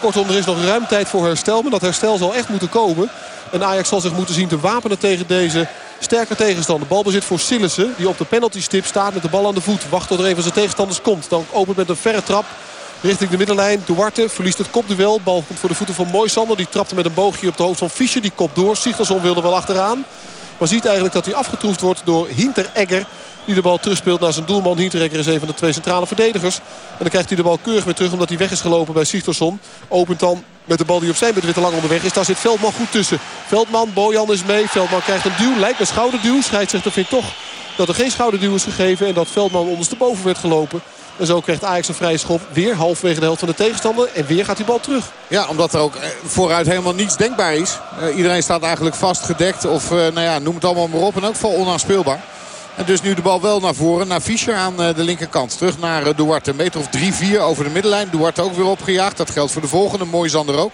Kortom, er is nog ruim tijd voor herstel. Maar dat herstel zal echt moeten komen. En Ajax zal zich moeten zien te wapenen tegen deze sterke tegenstander. Balbezit voor Sillissen. Die op de penaltystip staat met de bal aan de voet. Wacht tot er even zijn tegenstanders komt. Dan opent met een verre trap richting de middenlijn. Duarte verliest het kopduel. Bal komt voor de voeten van Moisander. Die trapte met een boogje op de hoofd van Fischer. Die kop door. Sigtelson wilde wel achteraan. Maar ziet eigenlijk dat hij afgetroefd wordt door Hinteregger. Die de bal terugspeelt naar zijn doelman. Hinteregger is een van de twee centrale verdedigers. En dan krijgt hij de bal keurig weer terug omdat hij weg is gelopen bij Sigtersson. Opent dan met de bal die op zijn beurt weer te lang onderweg is. Daar zit Veldman goed tussen. Veldman, Bojan is mee. Veldman krijgt een duw. Lijkt een schouderduw. Scheidsrechter vindt toch dat er geen schouderduw is gegeven. En dat Veldman ondersteboven werd gelopen. En zo krijgt Ajax een vrije schop. Weer halfwege de helft van de tegenstander. En weer gaat die bal terug. Ja, omdat er ook eh, vooruit helemaal niets denkbaar is. Uh, iedereen staat eigenlijk vastgedekt. Of uh, nou ja, noem het allemaal maar op. En ook geval onaanspeelbaar. En dus nu de bal wel naar voren. Naar Fischer aan de linkerkant. Terug naar Duarte. Een meter of 3-4 over de middenlijn. Duarte ook weer opgejaagd. Dat geldt voor de volgende. Mooi Zander ook.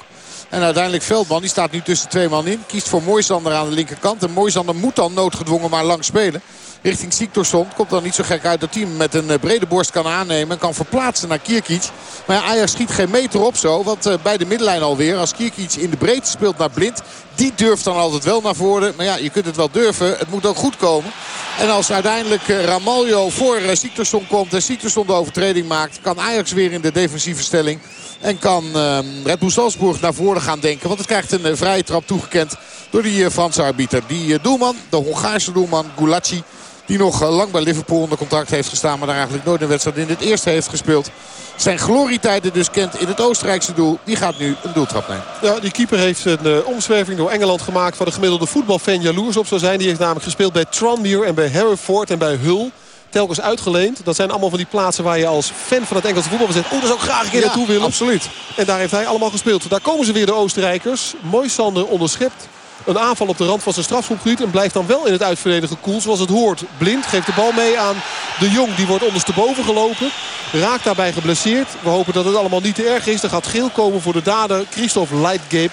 En uiteindelijk Veldman, die staat nu tussen twee man in. Kiest voor Moisander aan de linkerkant. En Moisander moet dan noodgedwongen maar lang spelen richting Siktorsson. Komt dan niet zo gek uit dat hij met een eh, brede borst kan aannemen. En kan verplaatsen naar Kierkic. Maar ja, Ajax schiet geen meter op zo. Want uh, bij de middenlijn alweer. Als Kierkic in de breedte speelt naar Blind. Die durft dan altijd wel naar voren. Maar ja, je kunt het wel durven. Het moet ook goed komen. En als uiteindelijk uh, Ramaljo voor Siktorsson komt. En Siktorsson de overtreding maakt. Kan Ajax weer in de defensieve stelling. En kan uh, Red Bull Salzburg naar voren gaan denken. Want het krijgt een vrije trap toegekend door die Franse arbiter. Die doelman, de Hongaarse doelman Gulacsi. Die nog lang bij Liverpool onder contract heeft gestaan. Maar daar eigenlijk nooit een wedstrijd in het eerste heeft gespeeld. Zijn glorietijden dus kent in het Oostenrijkse doel. Die gaat nu een doeltrap nemen. Ja, die keeper heeft een uh, omzwerving door Engeland gemaakt. Waar de gemiddelde voetbalfan jaloers op zou zijn. Die heeft namelijk gespeeld bij Tranmere en bij Hereford en bij Hull telkens uitgeleend. Dat zijn allemaal van die plaatsen waar je als fan van het Engelse voetbal zegt. Oh, daar zou ik graag een keer ja, naartoe willen. absoluut. En daar heeft hij allemaal gespeeld. Daar komen ze weer de Oostenrijkers. Mooi Sander onderschept. Een aanval op de rand van zijn strafschopgebied. En blijft dan wel in het uitverdedigen koel zoals het hoort. Blind geeft de bal mee aan de Jong. Die wordt ondersteboven gelopen. Raakt daarbij geblesseerd. We hopen dat het allemaal niet te erg is. Er gaat geel komen voor de dader Christophe Lightgape.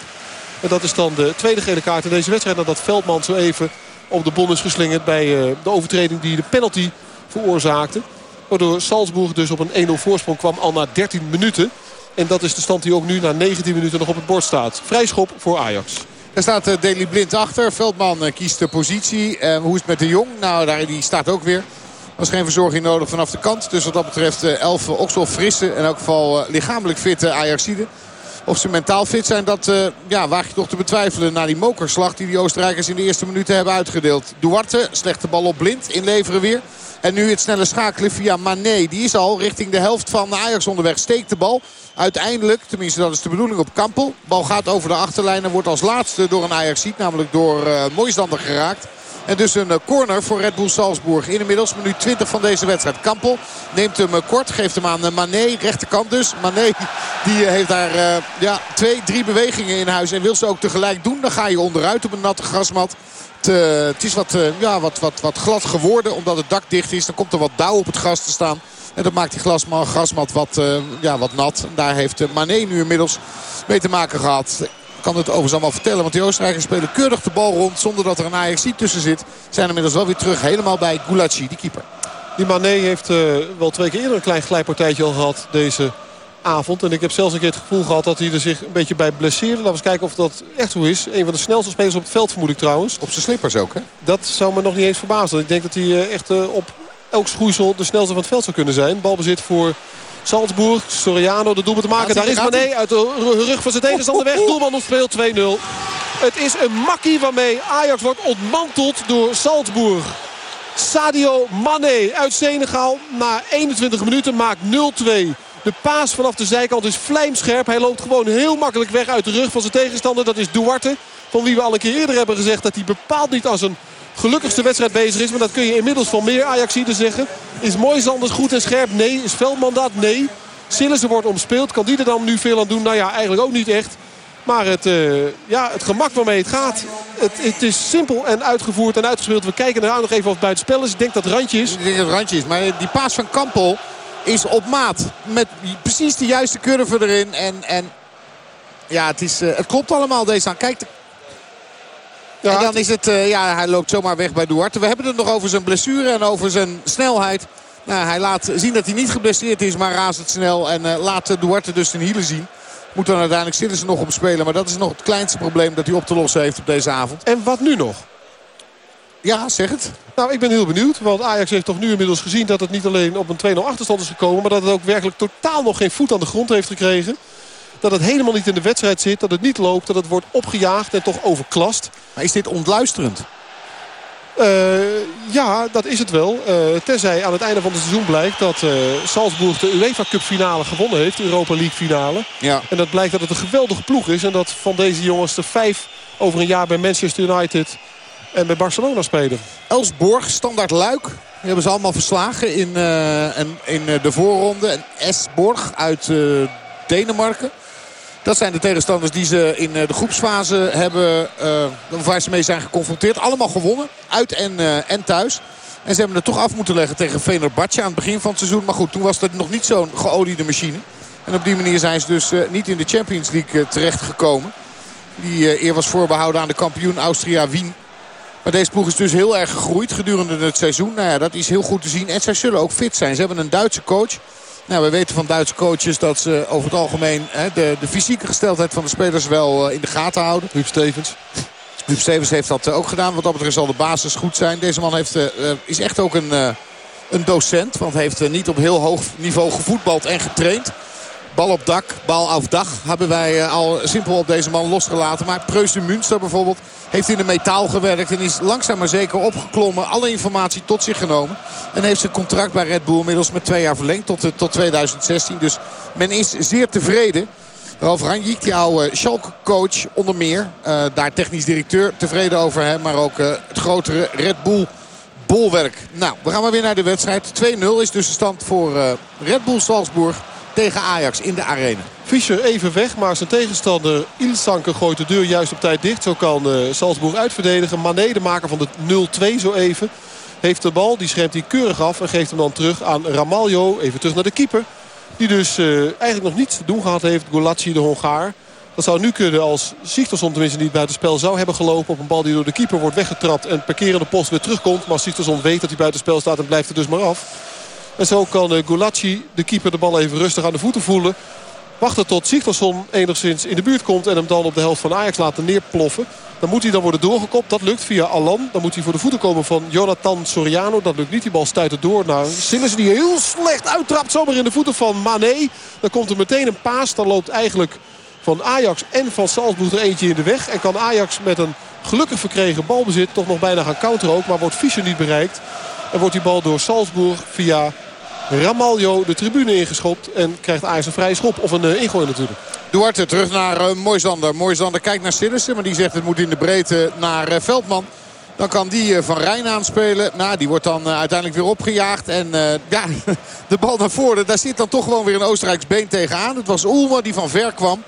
En dat is dan de tweede gele kaart in deze wedstrijd. Nadat Veldman zo even op de bon is geslingerd bij de overtreding die de penalty veroorzaakte. Waardoor Salzburg dus op een 1-0 voorsprong kwam al na 13 minuten. En dat is de stand die ook nu na 19 minuten nog op het bord staat. Vrijschop voor Ajax. Er staat uh, Deli Blind achter. Veldman uh, kiest de positie. Uh, hoe is het met de Jong? Nou, daar, die staat ook weer. Er was geen verzorging nodig vanaf de kant. Dus wat dat betreft elf Oxel frisse en in elk geval lichamelijk fitte Ajaxiden. Of ze mentaal fit zijn, dat uh, ja, waag je toch te betwijfelen. Na die mokerslag die de Oostenrijkers in de eerste minuten hebben uitgedeeld. Duarte, slechte bal op blind, inleveren weer. En nu het snelle schakelen via Mané. Die is al richting de helft van Ajax onderweg. Steekt de bal. Uiteindelijk, tenminste dat is de bedoeling op Kampel. Bal gaat over de achterlijn en wordt als laatste door een Ajaxiet. Namelijk door uh, Moisander geraakt. En dus een corner voor Red Bull Salzburg. In inmiddels minuut 20 van deze wedstrijd. Kampel neemt hem kort. Geeft hem aan Mané. Rechterkant dus. Mané die heeft daar ja, twee, drie bewegingen in huis. En wil ze ook tegelijk doen. Dan ga je onderuit op een natte grasmat. Het, is wat, ja, wat, wat, wat glad geworden. Omdat het dak dicht is. Dan komt er wat dauw op het gras te staan. En dat maakt die glasmat, grasmat wat, ja, wat nat. En daar heeft Mané nu inmiddels mee te maken gehad kan het overigens allemaal vertellen. Want die Oostenrijkers spelen keurig de bal rond. Zonder dat er een Ajax tussen zit. Zijn inmiddels wel weer terug. Helemaal bij Gulacsi, die keeper. Die Mané heeft uh, wel twee keer eerder een klein glijpartijtje al gehad deze avond. En ik heb zelfs een keer het gevoel gehad dat hij er zich een beetje bij blesseerde. Laten we eens kijken of dat echt zo is. Een van de snelste spelers op het veld vermoed ik trouwens. Op zijn slippers ook hè? Dat zou me nog niet eens verbazen. Ik denk dat hij uh, echt uh, op elk schoeisel de snelste van het veld zou kunnen zijn. Balbezit voor Salzburg, Soriano de doelpunt te maken. Daar is Mané uit de rug van zijn tegenstander weg. Doelman speelt 2-0. Het is een makkie waarmee Ajax wordt ontmanteld door Salzburg. Sadio Mané uit Senegal na 21 minuten maakt 0-2. De paas vanaf de zijkant is vlijmscherp. Hij loopt gewoon heel makkelijk weg uit de rug van zijn tegenstander. Dat is Duarte. Van wie we al een keer eerder hebben gezegd dat hij bepaald niet als een gelukkigste wedstrijd bezig is. Maar dat kun je inmiddels van meer Ajaxiden zeggen. Is Moisanders goed en scherp? Nee. Is Veldman dat? Nee. Sillissen wordt omspeeld. Kan die er dan nu veel aan doen? Nou ja, eigenlijk ook niet echt. Maar het, uh, ja, het gemak waarmee het gaat. Het, het, is simpel en uitgevoerd en uitgespeeld. We kijken eraan nog even of het buiten spel is. Ik denk dat het randje is. Ik denk dat het randje is. Maar die paas van Kampel is op maat. Met precies de juiste curve erin. En, en ja, het, is, uh, het klopt allemaal deze aan. Kijk, ja, en dan is het, uh, ja, hij loopt zomaar weg bij Duarte. We hebben het nog over zijn blessure en over zijn snelheid. Nou, hij laat zien dat hij niet geblesseerd is, maar razendsnel. En uh, laat Duarte dus zijn hielen zien. Moet dan uiteindelijk zitten ze nog op spelen. Maar dat is nog het kleinste probleem dat hij op te lossen heeft op deze avond. En wat nu nog? Ja, zeg het. Nou, ik ben heel benieuwd. Want Ajax heeft toch nu inmiddels gezien dat het niet alleen op een 2-0 achterstand is gekomen. Maar dat het ook werkelijk totaal nog geen voet aan de grond heeft gekregen. Dat het helemaal niet in de wedstrijd zit. Dat het niet loopt. Dat het wordt opgejaagd en toch overklast. Maar is dit ontluisterend? Uh, ja, dat is het wel. Uh, tenzij aan het einde van het seizoen blijkt dat uh, Salzburg de UEFA Cup finale gewonnen heeft. De Europa League finale. Ja. En dat blijkt dat het een geweldige ploeg is. En dat van deze jongens er vijf over een jaar bij Manchester United en bij Barcelona spelen. Elsborg, standaard Luik. Die hebben ze allemaal verslagen in, in de voorronde. En Esborg uit Denemarken. Dat zijn de tegenstanders die ze in de groepsfase hebben, uh, waar ze mee zijn geconfronteerd. Allemaal gewonnen, uit en, uh, en thuis. En ze hebben het toch af moeten leggen tegen Fenerbahce aan het begin van het seizoen. Maar goed, toen was het nog niet zo'n geoliede machine. En op die manier zijn ze dus niet in de Champions League terechtgekomen. Die eer was voorbehouden aan de kampioen Austria-Wien. Maar deze ploeg is dus heel erg gegroeid gedurende het seizoen. Nou ja, dat is heel goed te zien. En zij zullen ook fit zijn. Ze hebben een Duitse coach. Nou, we weten van Duitse coaches dat ze over het algemeen hè, de, de fysieke gesteldheid van de spelers wel uh, in de gaten houden. Huub Stevens. Huub Stevens heeft dat uh, ook gedaan. Wat dat betreft zal de basis goed zijn. Deze man heeft, uh, is echt ook een, een docent. Want heeft niet op heel hoog niveau gevoetbald en getraind. Bal op dak, bal af dag hebben wij al simpel op deze man losgelaten. Maar Preus de Münster bijvoorbeeld heeft in de metaal gewerkt. En is langzaam maar zeker opgeklommen. Alle informatie tot zich genomen. En heeft zijn contract bij Red Bull inmiddels met twee jaar verlengd tot, tot 2016. Dus men is zeer tevreden. Ralf Ranjik, die oude Schalke-coach onder meer. Daar technisch directeur tevreden over hem. Maar ook het grotere Red Bull bolwerk. Nou, we gaan maar weer naar de wedstrijd. 2-0 is dus de stand voor Red Bull Salzburg tegen Ajax in de arena. Fischer even weg, maar zijn tegenstander Ilsanke gooit de deur juist op tijd dicht. Zo kan uh, Salzburg uitverdedigen. Mané, de maker van de 0-2 zo even, heeft de bal. Die schermt hij keurig af en geeft hem dan terug aan Ramaljo. Even terug naar de keeper. Die dus uh, eigenlijk nog niets te doen gehad heeft. Golacci, de Hongaar. Dat zou nu kunnen als Sigtorsson tenminste niet buitenspel zou hebben gelopen. Op een bal die door de keeper wordt weggetrapt. En parkerende post weer terugkomt. Maar Sigtorsson weet dat hij buitenspel staat en blijft er dus maar af. En zo kan uh, Golacci, de keeper, de bal even rustig aan de voeten voelen. Wachten tot Sigtorsson enigszins in de buurt komt. En hem dan op de helft van Ajax laten neerploffen. Dan moet hij dan worden doorgekopt. Dat lukt via Alan. Dan moet hij voor de voeten komen van Jonathan Soriano. Dat lukt niet. Die bal stuit het door naar Sillis. Die heel slecht uittrapt. Zomaar in de voeten van Mané. Dan komt er meteen een paas. Dan loopt eigenlijk van Ajax en van Salzburg er eentje in de weg. En kan Ajax met een gelukkig verkregen balbezit toch nog bijna gaan counteren. Maar wordt Fischer niet bereikt. En wordt die bal door Salzburg via Ramaljo de tribune ingeschopt. En krijgt Ajax een vrije schop. Of een uh, ingooi natuurlijk. Duarte terug naar uh, Moisander. Moisander kijkt naar Sillissen. Maar die zegt het moet in de breedte naar uh, Veldman. Dan kan die Van Rijn aanspelen. Nou, die wordt dan uiteindelijk weer opgejaagd. En ja, de bal naar voren. Daar zit dan toch gewoon weer een Oostenrijks been tegenaan. Het was Ulmer die van ver kwam.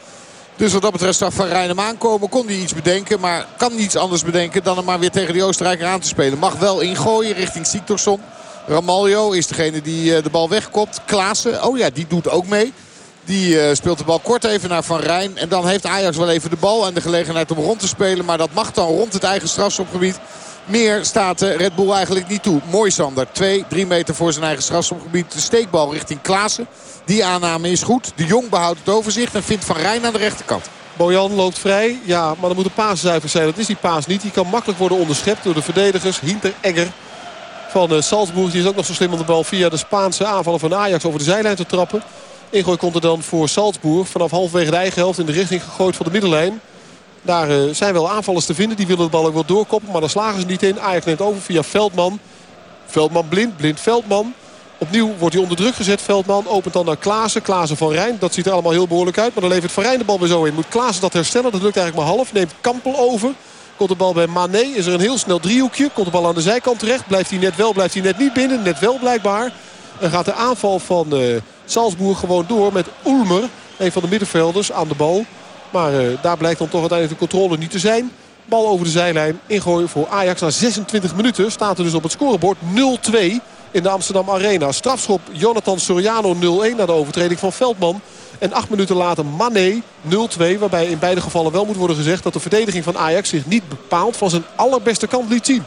Dus wat dat betreft Van Rijn hem aankomen. Kon hij iets bedenken. Maar kan niets anders bedenken dan hem maar weer tegen die Oostenrijker aan te spelen. Mag wel ingooien richting Siktorsson. Ramaljo is degene die de bal wegkopt. Klaassen, oh ja, die doet ook mee. Die uh, speelt de bal kort even naar Van Rijn. En dan heeft Ajax wel even de bal en de gelegenheid om rond te spelen. Maar dat mag dan rond het eigen strafschopgebied. Meer staat Red Bull eigenlijk niet toe. Mooi Sander. Twee, drie meter voor zijn eigen strafschopgebied. De steekbal richting Klaassen. Die aanname is goed. De Jong behoudt het overzicht en vindt Van Rijn aan de rechterkant. Bojan loopt vrij. Ja, maar dan moet de paas zuiver zijn. Dat is die paas niet. Die kan makkelijk worden onderschept door de verdedigers. Hinter Egger van uh, Salzburg. Die is ook nog zo slim om de bal via de Spaanse aanvallen van Ajax over de zijlijn te trappen. Ingooi komt er dan voor Salzburg. Vanaf halfwege de eigen helft in de richting gegooid van de middenlijn. Daar uh, zijn wel aanvallers te vinden. Die willen de bal ook wel doorkoppen. Maar daar slagen ze niet in. Ajax neemt over via Veldman. Veldman blind. Blind Veldman. Opnieuw wordt hij onder druk gezet. Veldman opent dan naar Klaassen. Klaassen van Rijn. Dat ziet er allemaal heel behoorlijk uit. Maar dan levert Van Rijn de bal weer zo in. Moet Klaassen dat herstellen. Dat lukt eigenlijk maar half. Neemt Kampel over. Komt de bal bij Mané. Is er een heel snel driehoekje. Komt de bal aan de zijkant terecht. Blijft hij net wel. Blijft hij net niet binnen. Net wel blijkbaar. En gaat de aanval van uh, Salzburg gewoon door met Ulmer. Een van de middenvelders aan de bal. Maar uh, daar blijkt dan toch uiteindelijk de controle niet te zijn. Bal over de zijlijn. Ingooien voor Ajax na 26 minuten. Staat er dus op het scorebord 0-2 in de Amsterdam Arena. Strafschop Jonathan Soriano 0-1 na de overtreding van Veldman. En acht minuten later Mané 0-2. Waarbij in beide gevallen wel moet worden gezegd dat de verdediging van Ajax zich niet bepaald van zijn allerbeste kant liet zien.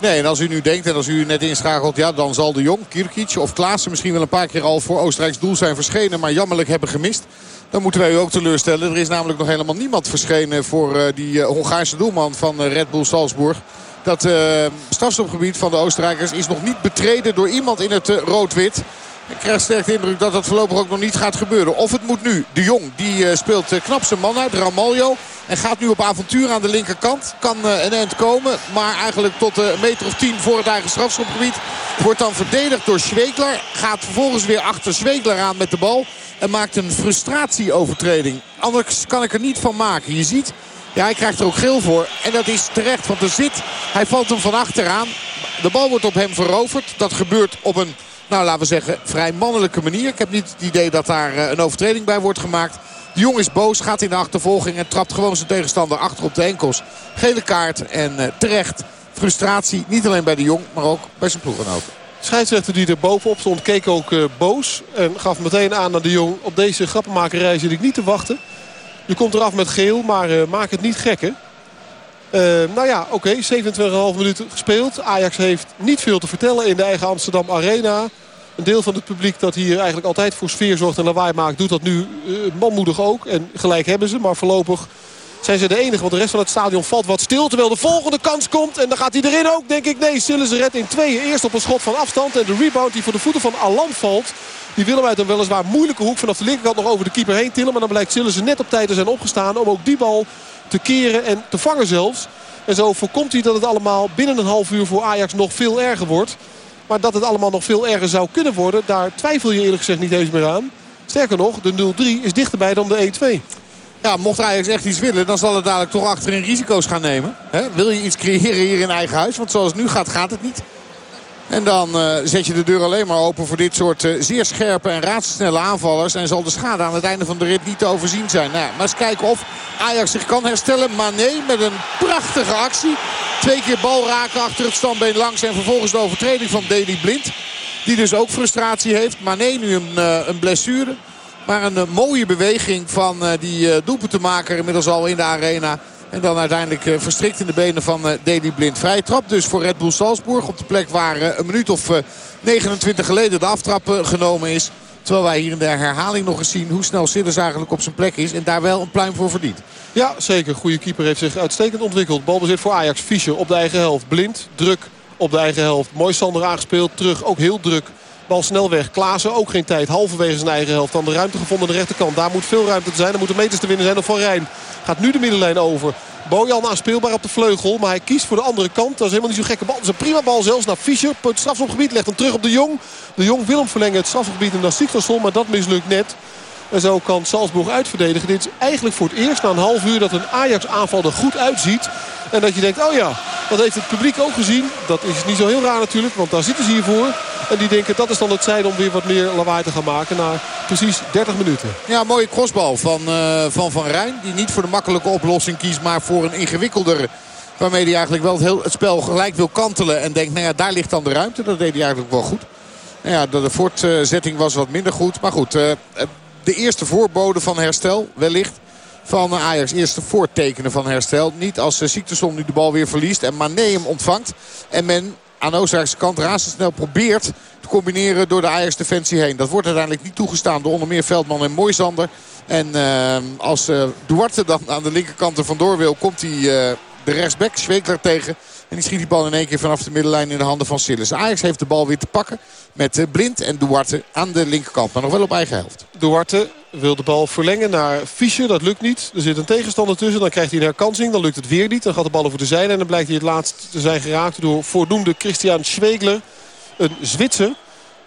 Nee, en als u nu denkt en als u net inschakelt... ja, dan zal de Jong, Kirkic of Klaassen misschien wel een paar keer al voor Oostenrijks doel zijn verschenen... maar jammerlijk hebben gemist. Dan moeten wij u ook teleurstellen. Er is namelijk nog helemaal niemand verschenen voor uh, die uh, Hongaarse doelman van uh, Red Bull Salzburg. Dat strafstopgebied van de Oostenrijkers is nog niet betreden door iemand in het rood-wit. Ik krijg sterk de indruk dat dat voorlopig ook nog niet gaat gebeuren. Of het moet nu. De Jong die speelt knap zijn man uit, Ramaljo. En gaat nu op avontuur aan de linkerkant. Kan een eind komen. Maar eigenlijk tot een meter of tien voor het eigen strafschopgebied. Wordt dan verdedigd door Schwekler. Gaat vervolgens weer achter Schwekler aan met de bal. En maakt een frustratieovertreding. Anders kan ik er niet van maken. Je ziet, ja, hij krijgt er ook geel voor. En dat is terecht, want er zit, hij valt hem van achteraan. De bal wordt op hem veroverd. Dat gebeurt op een, nou laten we zeggen, vrij mannelijke manier. Ik heb niet het idee dat daar een overtreding bij wordt gemaakt. De jong is boos, gaat in de achtervolging en trapt gewoon zijn tegenstander achter op de enkels. Gele kaart en uh, terecht frustratie. Niet alleen bij de jong, maar ook bij zijn ploeggenoten. Scheidsrechter die er bovenop stond keek ook uh, boos. En gaf meteen aan naar de Jong. Op deze grappenmakerij zit ik niet te wachten. Je komt eraf met geel, maar uh, maak het niet gekken. Uh, nou ja, oké, okay, 27,5 minuten gespeeld. Ajax heeft niet veel te vertellen in de eigen Amsterdam Arena. Een deel van het publiek dat hier eigenlijk altijd voor sfeer zorgt en lawaai maakt... doet dat nu manmoedig ook. En gelijk hebben ze, maar voorlopig zijn ze de enige. Want de rest van het stadion valt wat stil. Terwijl de volgende kans komt. En dan gaat hij erin ook, denk ik. Nee, Sillis redt in tweeën. Eerst op een schot van afstand. En de rebound die voor de voeten van Alan valt. Die wil hem uit een weliswaar moeilijke hoek vanaf de linkerkant nog over de keeper heen tillen. Maar dan blijkt Sillis net op tijd te zijn opgestaan. Om ook die bal te keren en te vangen zelfs. En zo voorkomt hij dat het allemaal binnen een half uur voor Ajax nog veel erger wordt. Maar dat het allemaal nog veel erger zou kunnen worden. Daar twijfel je eerlijk gezegd niet eens meer aan. Sterker nog, de 0-3 is dichterbij dan de 1-2. Ja, mocht Ajax echt iets willen, dan zal het dadelijk toch achterin risico's gaan nemen. Wil je iets creëren hier in eigen huis? Want zoals het nu gaat, gaat het niet. En dan uh, zet je de deur alleen maar open voor dit soort uh, zeer scherpe en raadssnelle aanvallers. En zal de schade aan het einde van de rit niet te overzien zijn. Nou, maar eens kijken of Ajax zich kan herstellen. Maar nee, met een prachtige actie. Twee keer bal raken achter het standbeen langs. En vervolgens de overtreding van Deli Blind. Die dus ook frustratie heeft. Maar nee, nu een, uh, een blessure. Maar een mooie beweging van die doelpuntenmaker inmiddels al in de arena. En dan uiteindelijk verstrikt in de benen van Deli Blind. Vrije trap dus voor Red Bull Salzburg. Op de plek waar een minuut of 29 geleden de aftrap genomen is. Terwijl wij hier in de herhaling nog eens zien hoe snel Sidders eigenlijk op zijn plek is. En daar wel een pluim voor verdient. Ja, zeker. Goede keeper heeft zich uitstekend ontwikkeld. Balbezit voor Ajax. Fischer op de eigen helft. Blind, druk op de eigen helft. Mooi Sander aangespeeld. Terug, ook heel druk Bal snel weg. Klaassen ook geen tijd. Halverwege zijn eigen helft. Dan de ruimte gevonden aan de rechterkant. Daar moet veel ruimte te zijn. Er moeten meters te winnen zijn. Of Van Rijn gaat nu de middenlijn over. Bojan aanspeelbaar op de vleugel. Maar hij kiest voor de andere kant. Dat is helemaal niet zo'n gekke bal. Dat is een prima bal zelfs naar Fischer. Het strafschopgebied legt hem terug op de Jong. De Jong wil hem verlengen het strafschopgebied naar Sigtorsson. Maar dat mislukt net. En zo kan Salzburg uitverdedigen. Dit is eigenlijk voor het eerst na een half uur dat een Ajax aanval er goed uitziet. En dat je denkt, oh ja, dat heeft het publiek ook gezien. Dat is niet zo heel raar natuurlijk, want daar zitten ze hiervoor. En die denken, dat is dan het zijn om weer wat meer lawaai te gaan maken na precies 30 minuten. Ja, mooie crossbal van uh, Van, van Rijn. Die niet voor de makkelijke oplossing kiest, maar voor een ingewikkelder... Waarmee hij eigenlijk wel het, spel gelijk wil kantelen. En denkt, nou ja, daar ligt dan de ruimte. Dat deed hij eigenlijk wel goed. Nou ja, de, voortzetting was wat minder goed. Maar goed, uh, de eerste voorbode van herstel wellicht van Ajax. Eerste voortekenen van herstel. Niet als Ziektesom nu de bal weer verliest en Mane hem ontvangt. En men aan Oostenrijkse kant razendsnel probeert te combineren door de Ajax-defensie heen. Dat wordt uiteindelijk niet toegestaan door onder meer Veldman en Moisander. En uh, als uh, Duarte dan aan de linkerkant er vandoor wil, komt hij uh, de rechtsback Schwekler tegen. En die schiet die bal in één keer vanaf de middenlijn in de handen van Sillis. Ajax heeft de bal weer te pakken met Blind en Duarte aan de linkerkant. Maar nog wel op eigen helft. Duarte wil de bal verlengen naar Fischer. Dat lukt niet. Er zit een tegenstander tussen. Dan krijgt hij een herkansing. Dan lukt het weer niet. Dan gaat de bal over de zijlijn. En dan blijkt hij het laatst te zijn geraakt door voordoende Christian Schwegler. Een Zwitser.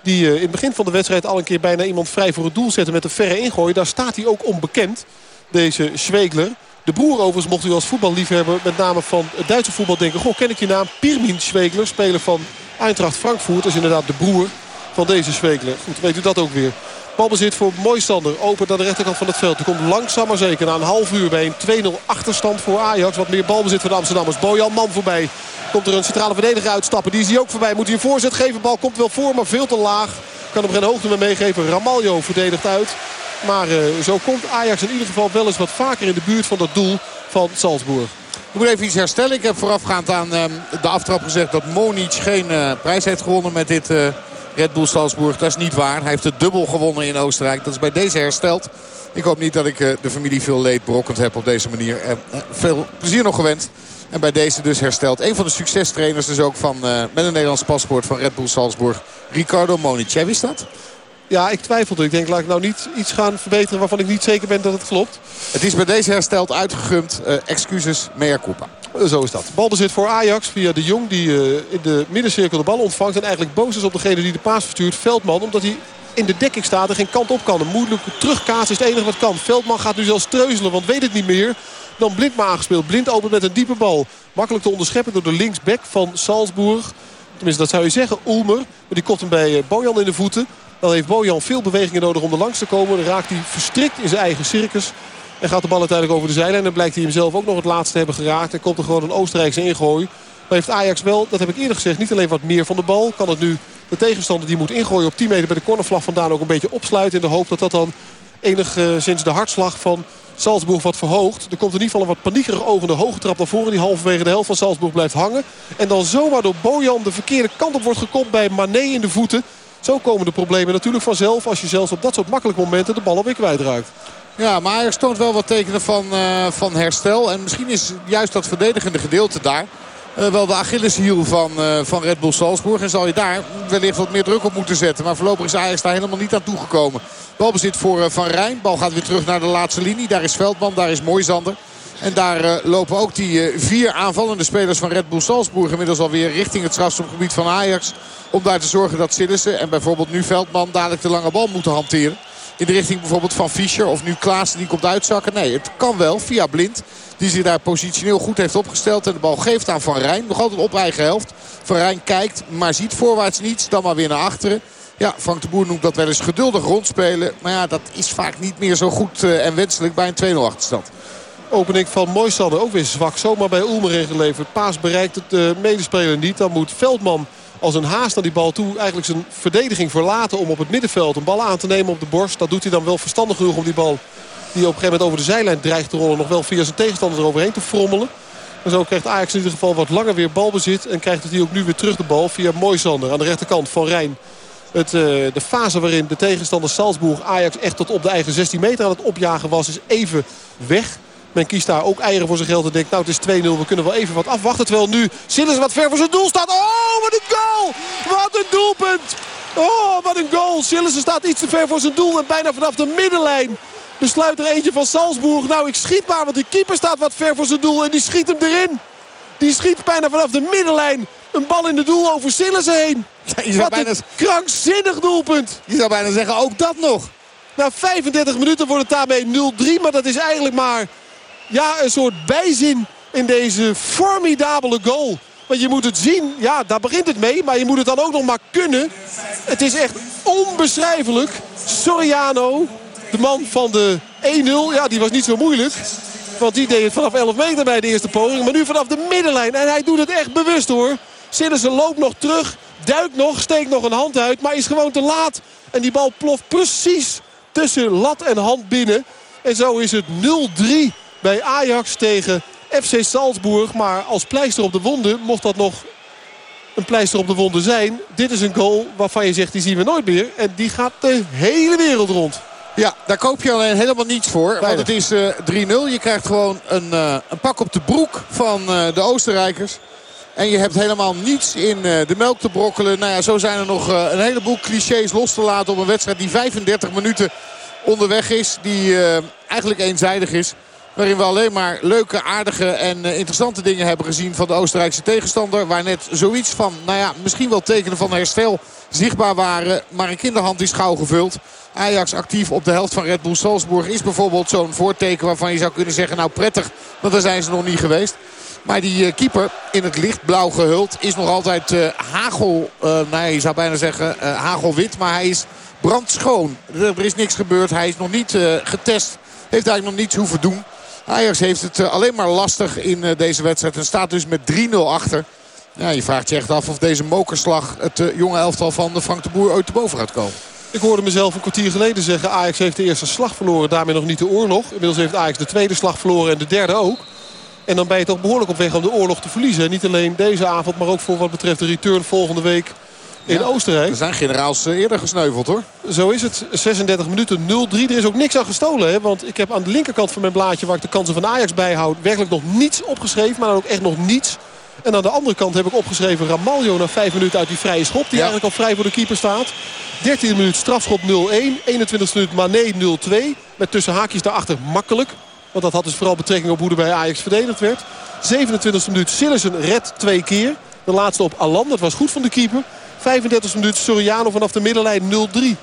Die in het begin van de wedstrijd al een keer bijna iemand vrij voor het doel zette met een verre ingooi. Daar staat hij ook onbekend. Deze Schwegler. De broer overigens mocht u als voetballiefhebber met name van het Duitse voetbal denken. Goh, ken ik je naam? Pirmin Schwegler, speler van Eintracht Frankfurt. Is inderdaad de broer van deze Schwegler. Goed, weet u dat ook weer. Balbezit voor Moisander. Open naar de rechterkant van het veld. Er komt langzaam maar zeker na een half uur bij een 2-0 achterstand voor Ajax. Wat meer balbezit voor de Amsterdammers. Bojan Man voorbij. Komt er een centrale verdediger uitstappen. Die is hij ook voorbij. Moet hij een voorzet geven. Bal komt wel voor, maar veel te laag. Kan hem geen hoogte meer meegeven. Ramaljo verdedigt uit. Maar uh, zo komt Ajax in ieder geval wel eens wat vaker in de buurt van dat doel van Salzburg. Ik moet even iets herstellen. Ik heb voorafgaand aan ehm, de aftrap gezegd dat Monic geen uh, prijs heeft gewonnen met dit uh, Red Bull Salzburg. Dat is niet waar. Hij heeft het dubbel gewonnen in Oostenrijk. Dat is bij deze hersteld. Ik hoop niet dat ik uh, de familie veel leed berokkend heb op deze manier. veel plezier nog gewenst. En bij deze dus hersteld. Een van de succestrainers dus ook van, met een Nederlands paspoort van Red Bull Salzburg. Ricardo Monic. Jij wist dat? Ja, ik twijfelde. Ik denk, laat ik nou niet iets gaan verbeteren waarvan ik niet zeker ben dat het klopt. Het is bij deze hersteld uitgegumd. Uh, excuses, mea culpa. Zo is dat. Balbezit voor Ajax via de Jong die uh, in de middencirkel de bal ontvangt. En eigenlijk boos is op degene die de paas verstuurt. Veldman, omdat hij in de dekking staat en geen kant op kan. Een moeilijke terugkaats is het enige wat kan. Veldman gaat nu zelfs treuzelen, want weet het niet meer. Dan Blind maar aangespeeld. Blind opent met een diepe bal. Makkelijk te onderscheppen door de linksback van Salzburg. Tenminste, dat zou je zeggen. Ulmer. Maar die komt hem bij eh, Bojan in de voeten. Dan heeft Bojan veel bewegingen nodig om er langs te komen. Dan raakt hij verstrikt in zijn eigen circus. En gaat de bal uiteindelijk over de zijlijn. En dan blijkt hij hem zelf ook nog het laatste hebben geraakt. En komt er gewoon een Oostenrijkse ingooi. Maar heeft Ajax wel, dat heb ik eerder gezegd, niet alleen wat meer van de bal. Kan het nu de tegenstander die moet ingooien op 10 meter bij de cornervlag vandaan ook een beetje opsluiten. In de hoop dat dat dan enigszins de hartslag van Salzburg wat verhoogt. Er komt in ieder geval een wat paniekerig ogende hoge trap naar voren. Die halverwege de helft van Salzburg blijft hangen. En dan zomaar door Bojan de verkeerde kant op wordt gekopt bij Mané in de voeten. Zo komen de problemen natuurlijk vanzelf als je zelfs op dat soort makkelijke momenten de bal alweer kwijtraakt. Ja, maar er stond wel wat tekenen van, uh, van herstel. En misschien is juist dat verdedigende gedeelte daar... Uh, wel de Achilleshiel van, uh, van Red Bull Salzburg. En zal je daar wellicht wat meer druk op moeten zetten. Maar voorlopig is Ajax daar helemaal niet aan toegekomen. Balbezit voor Van Rijn. Bal gaat weer terug naar de laatste linie. Daar is Veldman, daar is Moisander. En daar uh, lopen ook die uh, vier aanvallende spelers van Red Bull Salzburg inmiddels alweer richting het strafstopgebied van Ajax. Om daar te zorgen dat Sillissen en bijvoorbeeld nu Veldman dadelijk de lange bal moeten hanteren. In de richting bijvoorbeeld van Fischer of nu Klaassen die komt uitzakken. Nee, het kan wel via Blind. Die zich daar positioneel goed heeft opgesteld. En de bal geeft aan Van Rijn. Nog altijd op eigen helft. Van Rijn kijkt, maar ziet voorwaarts niets. Dan maar weer naar achteren. Ja, Frank de Boer noemt dat wel eens geduldig rondspelen. Maar ja, dat is vaak niet meer zo goed uh, en wenselijk bij een 2-0 achterstand. Opening van Moisander ook weer zwak. Zomaar bij Ulmer ingeleverd. Paas bereikt het uh, medespeler niet. Dan moet Veldman als een haast naar die bal toe eigenlijk zijn verdediging verlaten... om op het middenveld een bal aan te nemen op de borst. Dat doet hij dan wel verstandig genoeg om die bal... die op een gegeven moment over de zijlijn dreigt te rollen... nog wel via zijn tegenstander eroverheen te frommelen. En zo krijgt Ajax in ieder geval wat langer weer balbezit. En krijgt hij ook nu weer terug de bal via Moisander aan de rechterkant van Rijn. Het, uh, de fase waarin de tegenstander Salzburg Ajax echt tot op de eigen 16 meter aan het opjagen was... is even weg. Men kiest daar ook eieren voor zijn geld en denkt, nou het is 2-0, we kunnen wel even wat afwachten. Terwijl nu Sillis wat ver voor zijn doel staat. Oh, wat een goal! Wat een doelpunt! Oh, wat een goal! Sillissen staat iets te ver voor zijn doel en bijna vanaf de middenlijn besluit er eentje van Salzburg. Nou, ik schiet maar, want die keeper staat wat ver voor zijn doel en die schiet hem erin. Die schiet bijna vanaf de middenlijn een bal in de doel over Sillissen heen. Ja, wat bijna... een krankzinnig doelpunt. Je zou bijna zeggen, ook dat nog. Na 35 minuten wordt het daarmee 0-3, maar dat is eigenlijk maar ja, een soort bijzin in deze formidabele goal. Want je moet het zien, ja, daar begint het mee. Maar je moet het dan ook nog maar kunnen. Het is echt onbeschrijfelijk. Soriano, de man van de 1-0, ja, die was niet zo moeilijk. Want die deed het vanaf 11 meter bij de eerste poging. Maar nu vanaf de middenlijn. En hij doet het echt bewust hoor. Sillissen loopt nog terug. Duikt nog, steekt nog een hand uit. Maar is gewoon te laat. En die bal ploft precies tussen lat en hand binnen. En zo is het 0-3 bij Ajax tegen FC Salzburg. Maar als pleister op de wonden mocht dat nog een pleister op de wonden zijn. Dit is een goal waarvan je zegt die zien we nooit meer. En die gaat de hele wereld rond. Ja, daar koop je alleen helemaal niets voor. Want het is uh, 3-0. Je krijgt gewoon een, uh, een, pak op de broek van uh, de Oostenrijkers. En je hebt helemaal niets in de melk te brokkelen. Nou ja, zo zijn er nog een heleboel clichés los te laten op een wedstrijd die 35 minuten onderweg is. Die eigenlijk eenzijdig is. Waarin we alleen maar leuke, aardige en interessante dingen hebben gezien van de Oostenrijkse tegenstander. Waar net zoiets van, nou ja, misschien wel tekenen van herstel zichtbaar waren. Maar een kinderhand is gauw gevuld. Ajax actief op de helft van Red Bull Salzburg is bijvoorbeeld zo'n voorteken waarvan je zou kunnen zeggen... nou prettig, want daar zijn ze nog niet geweest. Maar die uh, keeper in het lichtblauw gehuld is nog altijd uh, hagel... Nee, je zou bijna zeggen hagelwit, maar hij is brandschoon. Er is niks gebeurd, hij is nog niet getest. Heeft eigenlijk nog niets hoeven doen. Ajax heeft het alleen maar lastig in deze wedstrijd. En staat dus met 3-0 achter. Ja, je vraagt je echt af of deze mokerslag het jonge elftal van Frank de Boer ooit te boven gaat komen. Ik hoorde mezelf een kwartier geleden zeggen... Ajax heeft de eerste slag verloren, daarmee nog niet de oorlog. Inmiddels heeft Ajax de tweede slag verloren en de derde ook. En dan ben je toch behoorlijk op weg om de oorlog te verliezen. Niet alleen deze avond, maar ook voor wat betreft de return volgende week in Oostenrijk. Er zijn generaals eh, eerder gesneuveld hoor. Zo is het. 36 minuten 0-3. Er is ook niks aan gestolen. Hè? Want ik heb aan de linkerkant van mijn blaadje waar ik de kansen van Ajax bijhoud... werkelijk nog niets opgeschreven. Maar dan ook echt nog niets. En aan de andere kant heb ik opgeschreven Ramaljo na 5 minuten uit die vrije schop. Die eigenlijk al vrij voor de keeper staat. 13 minuut strafschop 0-1. 21 minuut Mané 0-2. Met tussen haakjes daarachter makkelijk. Want dat had dus vooral betrekking op hoe er bij Ajax verdedigd werd. 27 minuut Sillessen red twee keer. De laatste op Alan. Dat was goed van de keeper. 35 minuut Soriano vanaf de middenlijn 0-3.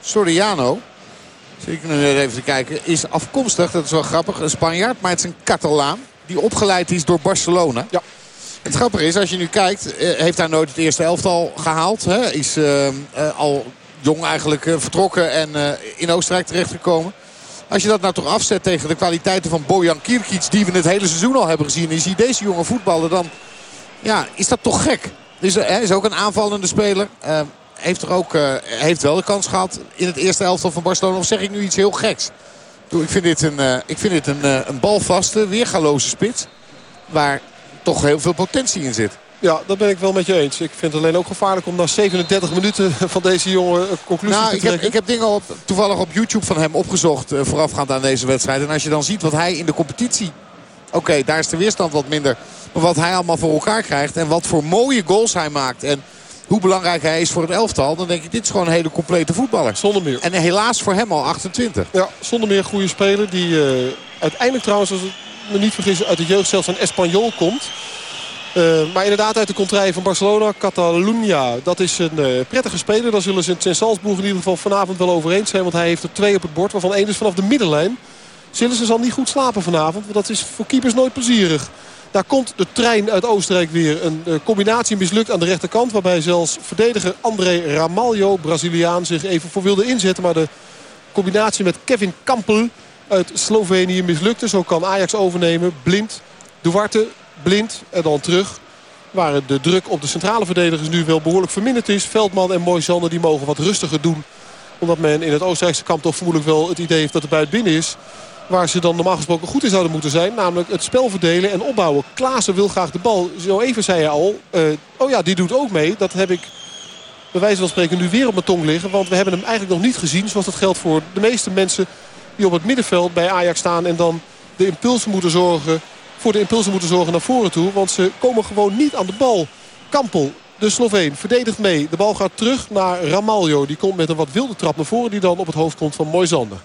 Soriano, zit ik nu even te kijken, is afkomstig, dat is wel grappig, een Spanjaard. Maar het is een Catalaan die opgeleid is door Barcelona. Ja. Het grappige is, als je nu kijkt, eh, heeft hij nooit het eerste elftal gehaald. Hè? Is uh, uh, al jong eigenlijk uh, vertrokken en in Oostenrijk terechtgekomen. Als je dat nou toch afzet tegen de kwaliteiten van Bojan Kirkic... die we het hele seizoen al hebben gezien... en je ziet deze jonge voetballer, dan ja, is dat toch gek. Hij is ook een aanvallende speler. Uh, heeft, er ook, uh, heeft wel de kans gehad in het eerste elftal van Barcelona. Of zeg ik nu iets heel geks? Ik vind dit een, uh, ik vind dit een, een balvaste, weergaloze spits. Waar toch heel veel potentie in zit. Ja, dat ben ik wel met je eens. Ik vind het alleen ook gevaarlijk om na 37 minuten van deze jongen conclusie nou, te ik trekken. Heb, ik heb dingen op, toevallig op YouTube van hem opgezocht voorafgaand aan deze wedstrijd. En als je dan ziet wat hij in de competitie... Oké, daar is de weerstand wat minder. Maar wat hij allemaal voor elkaar krijgt. En wat voor mooie goals hij maakt. En hoe belangrijk hij is voor het elftal. Dan denk ik, dit is gewoon een hele complete voetballer. Zonder meer. En helaas voor hem al 28. Ja, zonder meer goede speler. Die uh, uiteindelijk trouwens, als ik me niet vergis, uit de jeugd zelfs van Espanyol komt. Uh, maar inderdaad uit de contraille van Barcelona, Catalunya. Dat is een uh, prettige speler. Daar zullen ze in Salzburg in ieder geval vanavond wel over eens zijn. Want hij heeft er twee op het bord, waarvan één is vanaf de middenlijn. Sillissen zal niet goed slapen vanavond. Want dat is voor keepers nooit plezierig. Daar komt de trein uit Oostenrijk weer. Een uh, combinatie mislukt aan de rechterkant. Waarbij zelfs verdediger André Ramaljo, Braziliaan, zich even voor wilde inzetten. Maar de combinatie met Kevin Kampel uit Slovenië mislukte. Zo kan Ajax overnemen. Blind, Duarte, Blind en dan terug. Waar de druk op de centrale verdedigers nu wel behoorlijk verminderd is. Veldman en Moisander die mogen wat rustiger doen. Omdat men in het Oostenrijkse kamp toch vermoedelijk wel het idee heeft dat de buit binnen is. Waar ze dan normaal gesproken goed in zouden moeten zijn. Namelijk het spel verdelen en opbouwen. Klaassen wil graag de bal. Zo even zei je al. Uh, oh ja, die doet ook mee. Dat heb ik bij wijze van spreken nu weer op mijn tong liggen. Want we hebben hem eigenlijk nog niet gezien. Zoals dat geldt voor de meeste mensen die op het middenveld bij Ajax staan. En dan de impulsen moeten zorgen. Voor de impulsen moeten zorgen naar voren toe. Want ze komen gewoon niet aan de bal. Kampel, de Sloveen, verdedigt mee. De bal gaat terug naar Ramaljo. Die komt met een wat wilde trap naar voren. Die dan op het hoofd komt van Moisander.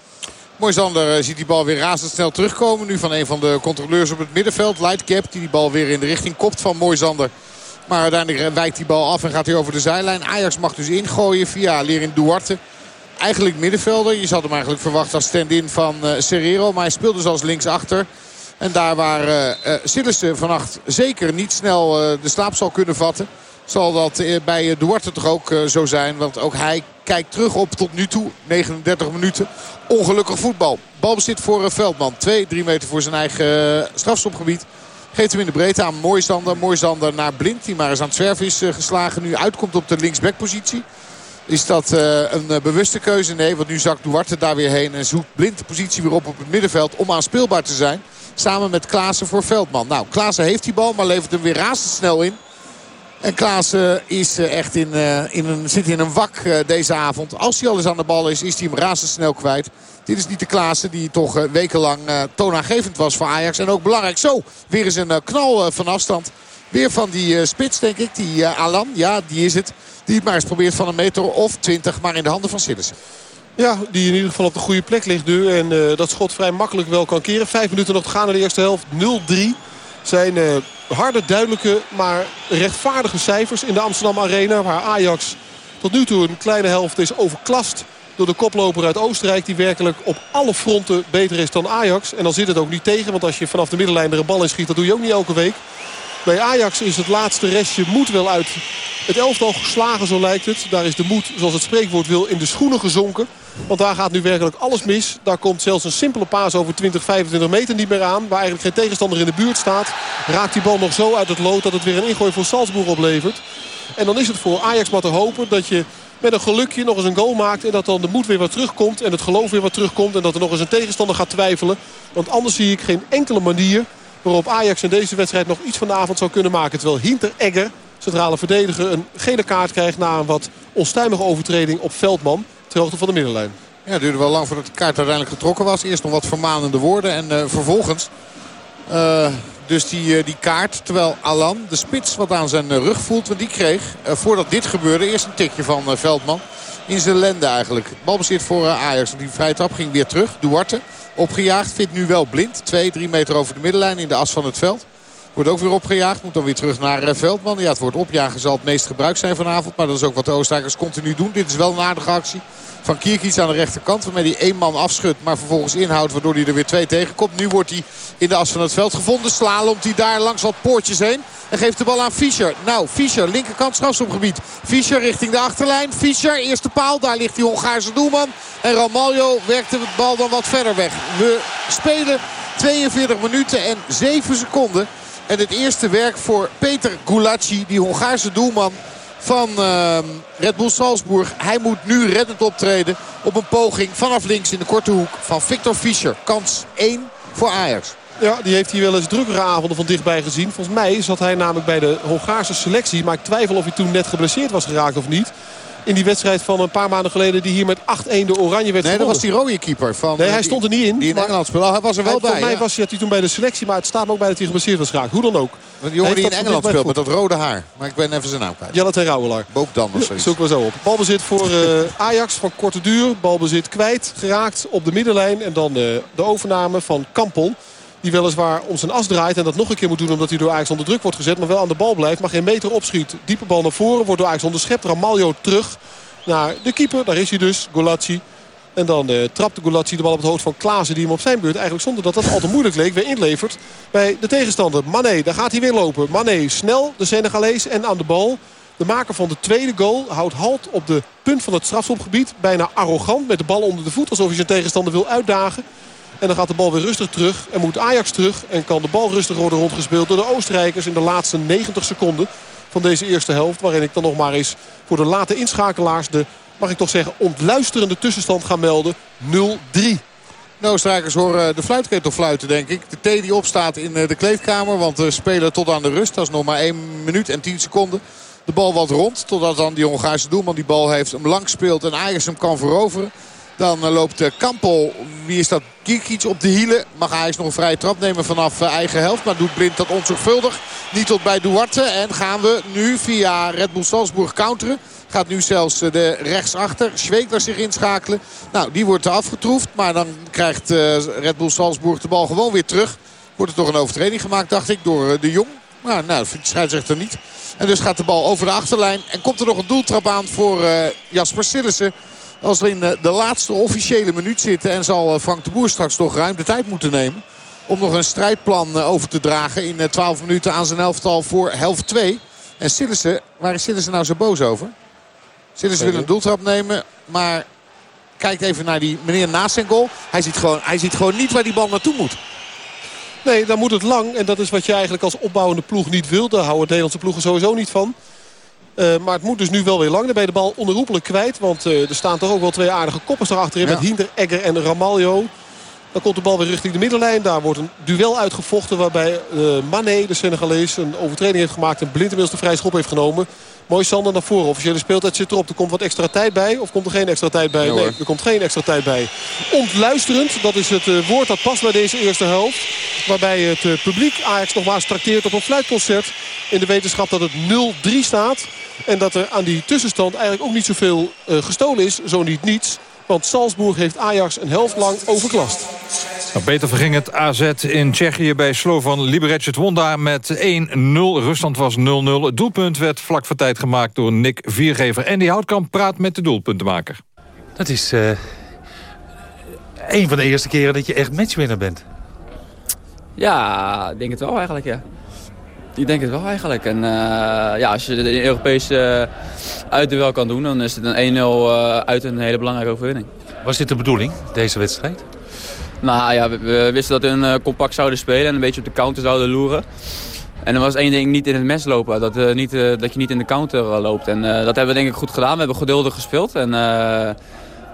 Moisander eh, ziet die bal weer razendsnel terugkomen. Nu van een van de controleurs op het middenveld. Lightcap die die bal weer in de richting kopt van Moisander. Maar uiteindelijk wijkt die bal af en gaat hij over de zijlijn. Ajax mag dus ingooien via Lerin Duarte. Eigenlijk middenvelder. Je had hem eigenlijk verwacht als stand-in van uh, Serrero. Maar hij speelde dus als linksachter. En daar waar uh, vannacht zeker niet snel de slaap zal kunnen vatten zal dat bij Duarte toch ook zo zijn. Want ook hij kijkt terug op tot nu toe 39 minuten. Ongelukkig voetbal. Balbezit voor Veldman. 2, 3 meter voor zijn eigen strafstopgebied. Geeft hem in de breedte aan Mooisander. Mooisander naar Blind. Die maar eens aan het zwerven is geslagen. Nu uitkomt op de linksbackpositie. Is dat een bewuste keuze? Nee, want nu zakt Duarte daar weer heen. En zoekt Blind de positie weer op op het middenveld om aanspeelbaar te zijn. Samen met Klaassen voor Veldman. Nou, Klaassen heeft die bal, maar levert hem weer razendsnel in. En Klaassen is echt in, uh, in een, zit in een wak deze avond. Als hij al eens aan de bal is, is hij hem razendsnel kwijt. Dit is niet de Klaassen die toch wekenlang toonaangevend was voor Ajax. En ook belangrijk. Zo, weer eens een knal van afstand. Weer van die spits, denk ik. Die Alan, ja, die is het. Die het maar eens probeert van een meter of twintig. Maar in de handen van Sillissen. Ja, die in ieder geval op de goede plek ligt nu. En dat schot vrij makkelijk wel kan keren. Vijf minuten nog te gaan in de eerste helft. 0-3 zijn uh, harde, duidelijke, maar rechtvaardige cijfers in de Amsterdam Arena. Waar Ajax tot nu toe een kleine helft is overklast door de koploper uit Oostenrijk. Die werkelijk op alle fronten beter is dan Ajax. En dan zit het ook niet tegen. Want als je vanaf de middenlijn er een bal in schiet, dat doe je ook niet elke week. Bij Ajax is het laatste restje moed wel uit het elftal geslagen, zo lijkt het. Daar is de moed, zoals het spreekwoord wil, in de schoenen gezonken. Want daar gaat nu werkelijk alles mis. Daar komt zelfs een simpele paas over 20, 25 meter niet meer aan. Waar eigenlijk geen tegenstander in de buurt staat. Raakt die bal nog zo uit het lood dat het weer een ingooi voor Salzburg oplevert. En dan is het voor Ajax maar te hopen dat je met een gelukje nog eens een goal maakt. En dat dan de moed weer wat terugkomt. En het geloof weer wat terugkomt. En dat er nog eens een tegenstander gaat twijfelen. Want anders zie ik geen enkele manier waarop Ajax in deze wedstrijd nog iets van de avond zou kunnen maken. Terwijl Hinter Egger, centrale verdediger, een gele kaart krijgt... na een wat onstuimige overtreding op Veldman ter hoogte van de middenlijn. Ja, het duurde wel lang voordat de kaart uiteindelijk getrokken was. Eerst nog wat vermanende woorden en uh, vervolgens... Uh, dus die, uh, die kaart. Terwijl Alan, de spits, wat aan zijn rug voelt. Want die kreeg, voordat dit gebeurde, eerst een tikje van Veldman. In zijn lende eigenlijk. Balbezit voor Ajax. Die vrije trap ging weer terug. Duarte opgejaagd. Vindt nu wel blind. Twee, drie meter over de middenlijn in de as van het veld. Wordt ook weer opgejaagd. Moet dan weer terug naar eh, Veldman. Ja, het woord opjagen zal het meest gebruikt zijn vanavond. Maar dat is ook wat de Oostenrijkers continu doen. Dit is wel een aardige actie van Kierkies aan de rechterkant. Waarmee hij één man afschudt, maar vervolgens inhoudt. Waardoor hij er weer twee tegenkomt. Nu wordt hij in de as van het veld gevonden. Slalomt hij daar langs wat poortjes heen. En geeft de bal aan Fischer. Nou, Fischer, linkerkant strafschopgebied. Fischer richting de achterlijn. Fischer, eerste paal. Daar ligt die Hongaarse doelman. En Ramaljo werkt de bal dan wat verder weg. We spelen 42 minuten en 7 seconden. En het eerste werk voor Peter Gulacsi, die Hongaarse doelman van uh, Red Bull Salzburg. Hij moet nu reddend optreden op een poging vanaf links in de korte hoek van Victor Fischer. Kans 1 voor Ajax. Ja, die heeft hij wel eens drukkere avonden van dichtbij gezien. Volgens mij zat hij namelijk bij de Hongaarse selectie. Maar ik twijfel of hij toen net geblesseerd was geraakt of niet in die wedstrijd van een paar maanden geleden... die hier met 8-1 de Oranje werd Nee, dat was die rode keeper. Van, nee, hij stond er niet in. Die in Engeland speelde. Hij was er wel bij. Volgens mij was hij, hij toen bij de selectie. Maar het staat me ook bij dat hij geblesseerd was geraakt. Hoe dan ook. Die jongen die in Engeland speelt met dat rode haar. Maar ik ben even zijn naam kwijt. Jelle. Boop dan of zoiets. Zoek we zo op. Balbezit voor uh, Ajax van korte duur. Balbezit kwijt. Geraakt op de middenlijn. En dan de, de overname van Kampel. Die weliswaar om zijn as draait. En dat nog een keer moet doen omdat hij door Ajax onder druk wordt gezet. Maar wel aan de bal blijft. Maar geen meter opschiet. Diepe bal naar voren. Wordt door Ajax onderschept. Ramaljo terug naar de keeper. Daar is hij dus, Golazzi. En dan uh, trapte Golazzi de bal op het hoofd van Klaassen. Die hem op zijn beurt eigenlijk zonder dat dat al te moeilijk leek weer inlevert bij de tegenstander. Mané, daar gaat hij weer lopen. Mané snel, de Senegalees en aan de bal. De maker van de tweede goal houdt halt op de punt van het strafschopgebied. Bijna arrogant met de bal onder de voet. Alsof hij zijn tegenstander wil uitdagen. En dan gaat de bal weer rustig terug. En moet Ajax terug. En kan de bal rustig worden rondgespeeld door de Oostenrijkers in de laatste 90 seconden van deze eerste helft. Waarin ik dan nog maar eens voor de late inschakelaars de, mag ik toch zeggen, ontluisterende tussenstand ga melden. 0-3. De Oostenrijkers horen de fluitketel fluiten, denk ik. De T die opstaat in eh, de kleedkamer. Want we spelen tot aan de rust. Dat is nog maar 1 minuut en 10 seconden. De bal wat rond. Totdat dan die Hongaarse doelman die bal heeft. Hem lang speelt en Ajax hem kan veroveren. Dan eh, loopt eh, Kampel, wie is dat, Kierkic op de hielen. Mag Ajax nog een vrije trap nemen vanaf eigen helft. Maar doet Blind dat onzorgvuldig. Niet tot bij Duarte. En gaan we nu via Red Bull Salzburg counteren. Gaat nu zelfs de rechtsachter. Schweekler zich inschakelen. Nou, die wordt afgetroefd. Maar dan krijgt Red Bull Salzburg de bal gewoon weer terug. Wordt er toch een overtreding gemaakt, dacht ik, door de Jong. Maar nou, dat vindt de scheidsrechter niet. En dus gaat de bal over de achterlijn. En komt er nog een doeltrap aan voor Jasper Sillissen. Als we in de laatste officiële minuut zitten. En zal Frank de Boer straks toch ruim de tijd moeten nemen. Om nog een strijdplan over te dragen in 12 minuten aan zijn elftal voor helft 2. En Sillissen, waar is Sillissen nou zo boos over? Sillissen wil een doeltrap nemen. Maar kijkt even naar die meneer naast zijn goal. Hij ziet gewoon, hij ziet gewoon niet waar die bal naartoe moet. Nee, dan moet het lang. En dat is wat je eigenlijk als opbouwende ploeg niet wil. Daar houden Nederlandse ploegen sowieso niet van. Uh, maar het moet dus nu wel weer lang. Dan ben je de bal onherroepelijk kwijt. Want uh, er staan toch ook wel twee aardige koppers erachterin. Ja. Met Hinder, Egger en Ramaljo. Dan komt de bal weer richting de middenlijn. Daar wordt een duel uitgevochten waarbij uh, Mané, de Senegalees, een overtreding heeft gemaakt. En Blind inmiddels de vrije schop heeft genomen. Mooi Sander naar voren. Officiële speeltijd zit erop. Er komt wat extra tijd bij. Of komt er geen extra tijd bij? Ja, nee, er komt geen extra tijd bij. Ontluisterend. Dat is het uh, woord dat past bij deze eerste helft. Waarbij het uh, publiek Ajax nogmaals trakteert op een fluitconcert. In de wetenschap dat het 0-3 staat. En dat er aan die tussenstand eigenlijk ook niet zoveel uh, gestolen is. Zo niet niets. Want Salzburg heeft Ajax een helft lang overklast. Nou, beter verging het AZ in Tsjechië bij Slovan Liberec. Het won daar met 1-0. Rusland was 0-0. Het doelpunt werd vlak voor tijd gemaakt door Nick Viergever. En die Houtkamp praat met de doelpuntenmaker. Dat is uh, een van de eerste keren dat je echt matchwinner bent. Ja, ik denk het wel eigenlijk, ja. Ik denk het wel eigenlijk. En uh, ja, als je de Europese uh, uitduel kan doen, dan is het een 1-0 uh, uit een hele belangrijke overwinning. Was dit de bedoeling, deze wedstrijd? Nou ja, we, we wisten dat we een compact zouden spelen en een beetje op de counter zouden loeren. En er was één ding, niet in het mes lopen. Dat, uh, niet, uh, dat je niet in de counter uh, loopt. En dat hebben we denk ik goed gedaan. We hebben geduldig gespeeld. En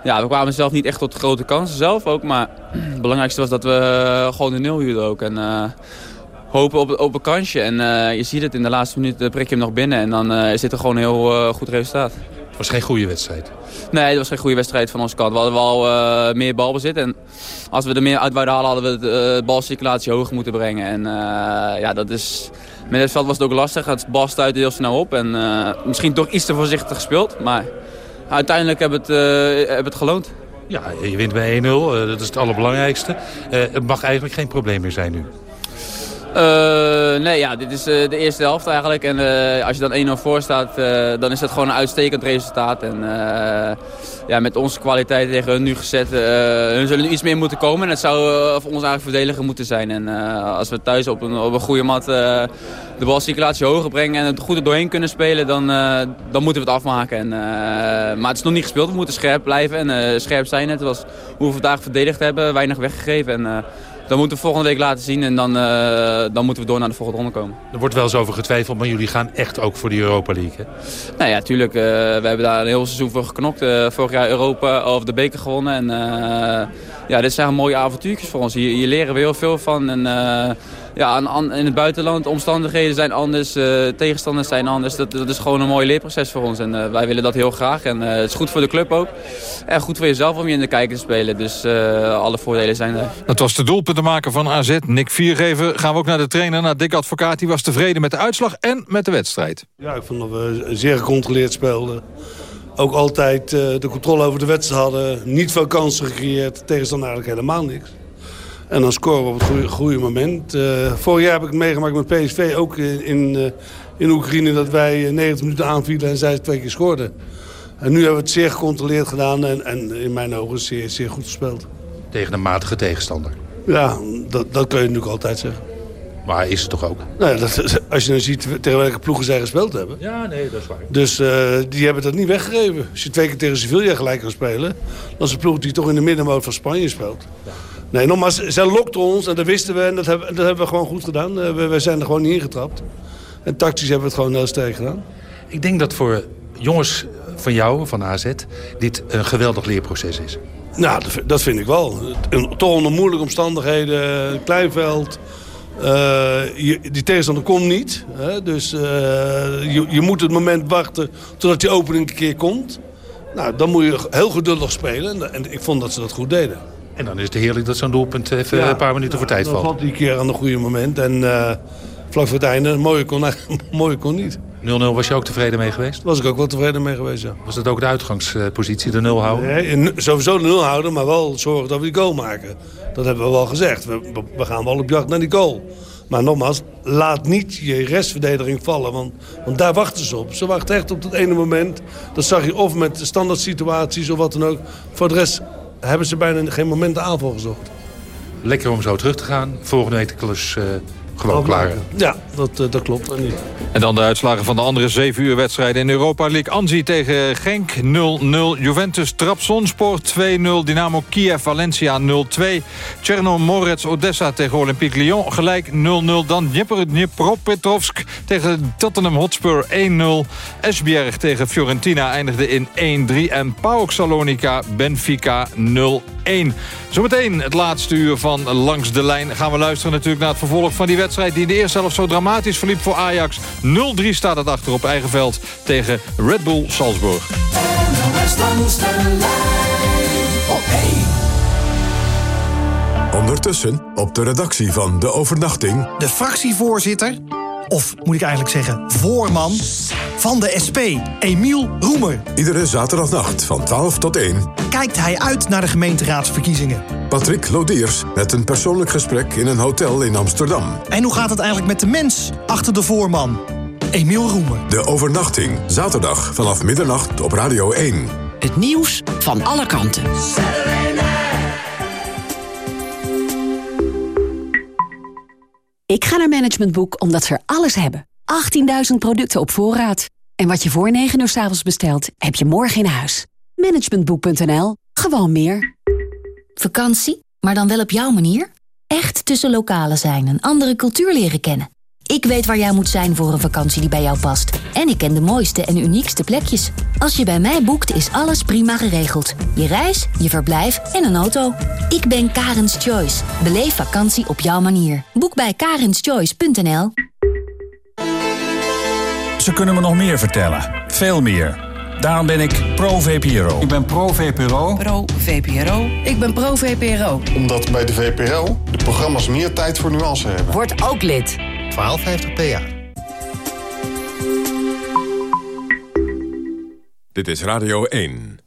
ja, we kwamen zelf niet echt tot grote kansen zelf ook. Maar het belangrijkste was dat we gewoon de nul hielden ook. En hopen op, op een kansje. En je ziet het, in de laatste minuut prik je hem nog binnen. En dan uh, zit er gewoon een heel goed resultaat. Het was geen goede wedstrijd. Nee, het was geen goede wedstrijd van onze kant. We hadden wel uh, meer balbezit. En als we er meer uit wouden halen, hadden we de uh, balcirculatie hoger moeten brengen. En ja, dat is... Met het veld was het ook lastig. Het bal stuitte heel snel op. En misschien toch iets te voorzichtig gespeeld. Maar uiteindelijk hebben het, hebben het geloond. Ja, je wint bij 1-0. dat is het allerbelangrijkste. het mag eigenlijk geen probleem meer zijn nu. Uh, nee, ja, dit is uh, de eerste helft eigenlijk. En uh, als je dan 1-0 voor staat, dan is dat gewoon een uitstekend resultaat. En ja, met onze kwaliteit tegen hun nu gezet, hun zullen nu iets meer moeten komen. En het zou voor ons eigenlijk verdediger moeten zijn. En als we thuis op een, op een goede mat de balcirculatie hoger brengen en het goed er doorheen kunnen spelen, dan, dan moeten we het afmaken. En, maar het is nog niet gespeeld, we moeten scherp blijven en scherp zijn. Het was hoe we vandaag verdedigd hebben, weinig weggegeven. En, dat moeten we volgende week laten zien en dan, uh, dan moeten we door naar de volgende ronde komen. Er wordt wel eens over getwijfeld, maar jullie gaan echt ook voor de Europa League, hè? Nou ja, tuurlijk. Uh, we hebben daar een heel seizoen voor geknokt. Uh, vorig jaar Europa of de beker gewonnen. En ja, dit zijn mooie avontuurtjes voor ons. Hier, hier leren we heel veel van. En, ja, in het buitenland, omstandigheden zijn anders, uh, tegenstanders zijn anders. Dat, dat is gewoon een mooi leerproces voor ons en uh, wij willen dat heel graag. En uh, het is goed voor de club ook. En goed voor jezelf om je in de kijker te spelen. Dus alle voordelen zijn er. Dat was de doelpuntenmaker van AZ, Nick Viergever. Gaan we ook naar de trainer, naar Dick Advocaat. Die was tevreden met de uitslag en met de wedstrijd. Ja, ik vond dat we zeer gecontroleerd speelden. Ook altijd de controle over de wedstrijd hadden. Niet veel kansen gecreëerd. Tegenstander eigenlijk helemaal niks. En dan scoren we op het goede, goede moment. Uh, vorig jaar heb ik het meegemaakt met PSV, ook in, in, uh, in Oekraïne... dat wij 90 minuten aanvielen en zij twee keer scoorden. En nu hebben we het zeer gecontroleerd gedaan en, en in mijn ogen zeer, zeer goed gespeeld. Tegen een matige tegenstander? Ja, dat, dat kun je natuurlijk altijd zeggen. Maar is het toch ook? Nou, dat, als je dan ziet tegen welke ploegen zij gespeeld hebben. Ja, nee, dat is waar. Dus uh, die hebben dat niet weggegeven. Als je twee keer tegen Sevilla gelijk kan spelen... dan is een ploeg die toch in de middenmoot van Spanje speelt. Ja. Nee, nogmaals, zij lokten ons en dat wisten we en dat hebben, dat hebben we gewoon goed gedaan. Uh, we, we, zijn er gewoon niet ingetrapt. En tactisch hebben we het gewoon heel sterk gedaan. Ik denk dat voor jongens van jou, van AZ, dit een geweldig leerproces is. Nou, dat, dat vind ik wel. Toch onder moeilijke omstandigheden, kleinveld. Uh, je, die tegenstander komt niet. Hè? Dus uh, je, je moet het moment wachten totdat die opening een keer komt. Nou, dan moet je heel geduldig spelen. En ik vond dat ze dat goed deden. En dan is het heerlijk dat zo'n doelpunt even een paar minuten voor tijd valt. Dan valt die keer aan een goede moment. En uh, vlak voor het einde, mooie kon, mooie kon niet. 0-0 was je ook tevreden mee geweest? Was ik ook wel tevreden mee geweest, ja. Was dat ook de uitgangspositie, de nul houden? Nee, sowieso de nul houden, maar wel zorgen dat we die goal maken. Dat hebben we wel gezegd. We, we gaan wel op jacht naar die goal. Maar nogmaals, laat niet je restverdediging vallen. Want, want daar wachten ze op. Ze wachten echt op dat ene moment. Dat zag je of met standaard situaties of wat dan ook. Voor de rest hebben ze bijna geen moment de aanval gezocht. Lekker om zo terug te gaan. Volgende week de klus uh, gewoon klaar. Ja, dat, uh, dat klopt. En dan de uitslagen van de andere 7 uur wedstrijden in Europa League. Anzi tegen Genk 0-0. Juventus Trabzonspor 2-0. Dynamo Kiev Valencia 0-2. Cherno Morets Odessa tegen Olympique Lyon gelijk 0-0. Dan Dnipropetrovsk tegen Tottenham Hotspur 1-0. Esbjerg tegen Fiorentina eindigde in 1-3. En PAOK Salonika Benfica 0-1. Zometeen het laatste uur van Langs de Lijn. Gaan we luisteren natuurlijk naar het vervolg van die wedstrijd... die in de eerste helft zo dramatisch verliep voor Ajax. 0-3 staat het achter op eigen veld tegen Red Bull Salzburg. Ondertussen op de redactie van De Overnachting... De fractievoorzitter, of moet ik eigenlijk zeggen voorman... van de SP, Emiel Roemer. Iedere zaterdagnacht van 12 tot 1... kijkt hij uit naar de gemeenteraadsverkiezingen. Patrick Lodiers met een persoonlijk gesprek in een hotel in Amsterdam. En hoe gaat het eigenlijk met de mens achter de voorman? Emiel Roemer. De overnachting, zaterdag vanaf middernacht op Radio 1. Het nieuws van alle kanten. Ik ga naar Management Boek omdat ze er alles hebben. 18.000 producten op voorraad. En wat je voor 9 uur s avonds bestelt, heb je morgen in huis. Managementboek.nl. Gewoon meer. Vakantie, maar dan wel op jouw manier? Echt tussen lokalen zijn en andere cultuur leren kennen. Ik weet waar jij moet zijn voor een vakantie die bij jou past. En ik ken de mooiste en uniekste plekjes. Als je bij mij boekt, is alles prima geregeld. Je reis, je verblijf en een auto. Ik ben Karens Choice. Beleef vakantie op jouw manier. Boek bij karenschoice.nl Ze kunnen me nog meer vertellen. Veel meer. Daarom ben ik pro-VPRO. Ik ben pro-VPRO. Pro-VPRO. Ik ben pro-VPRO. Omdat bij de VPRO de programma's meer tijd voor nuance hebben. Word ook lid. 1250 PA. Dit is Radio 1.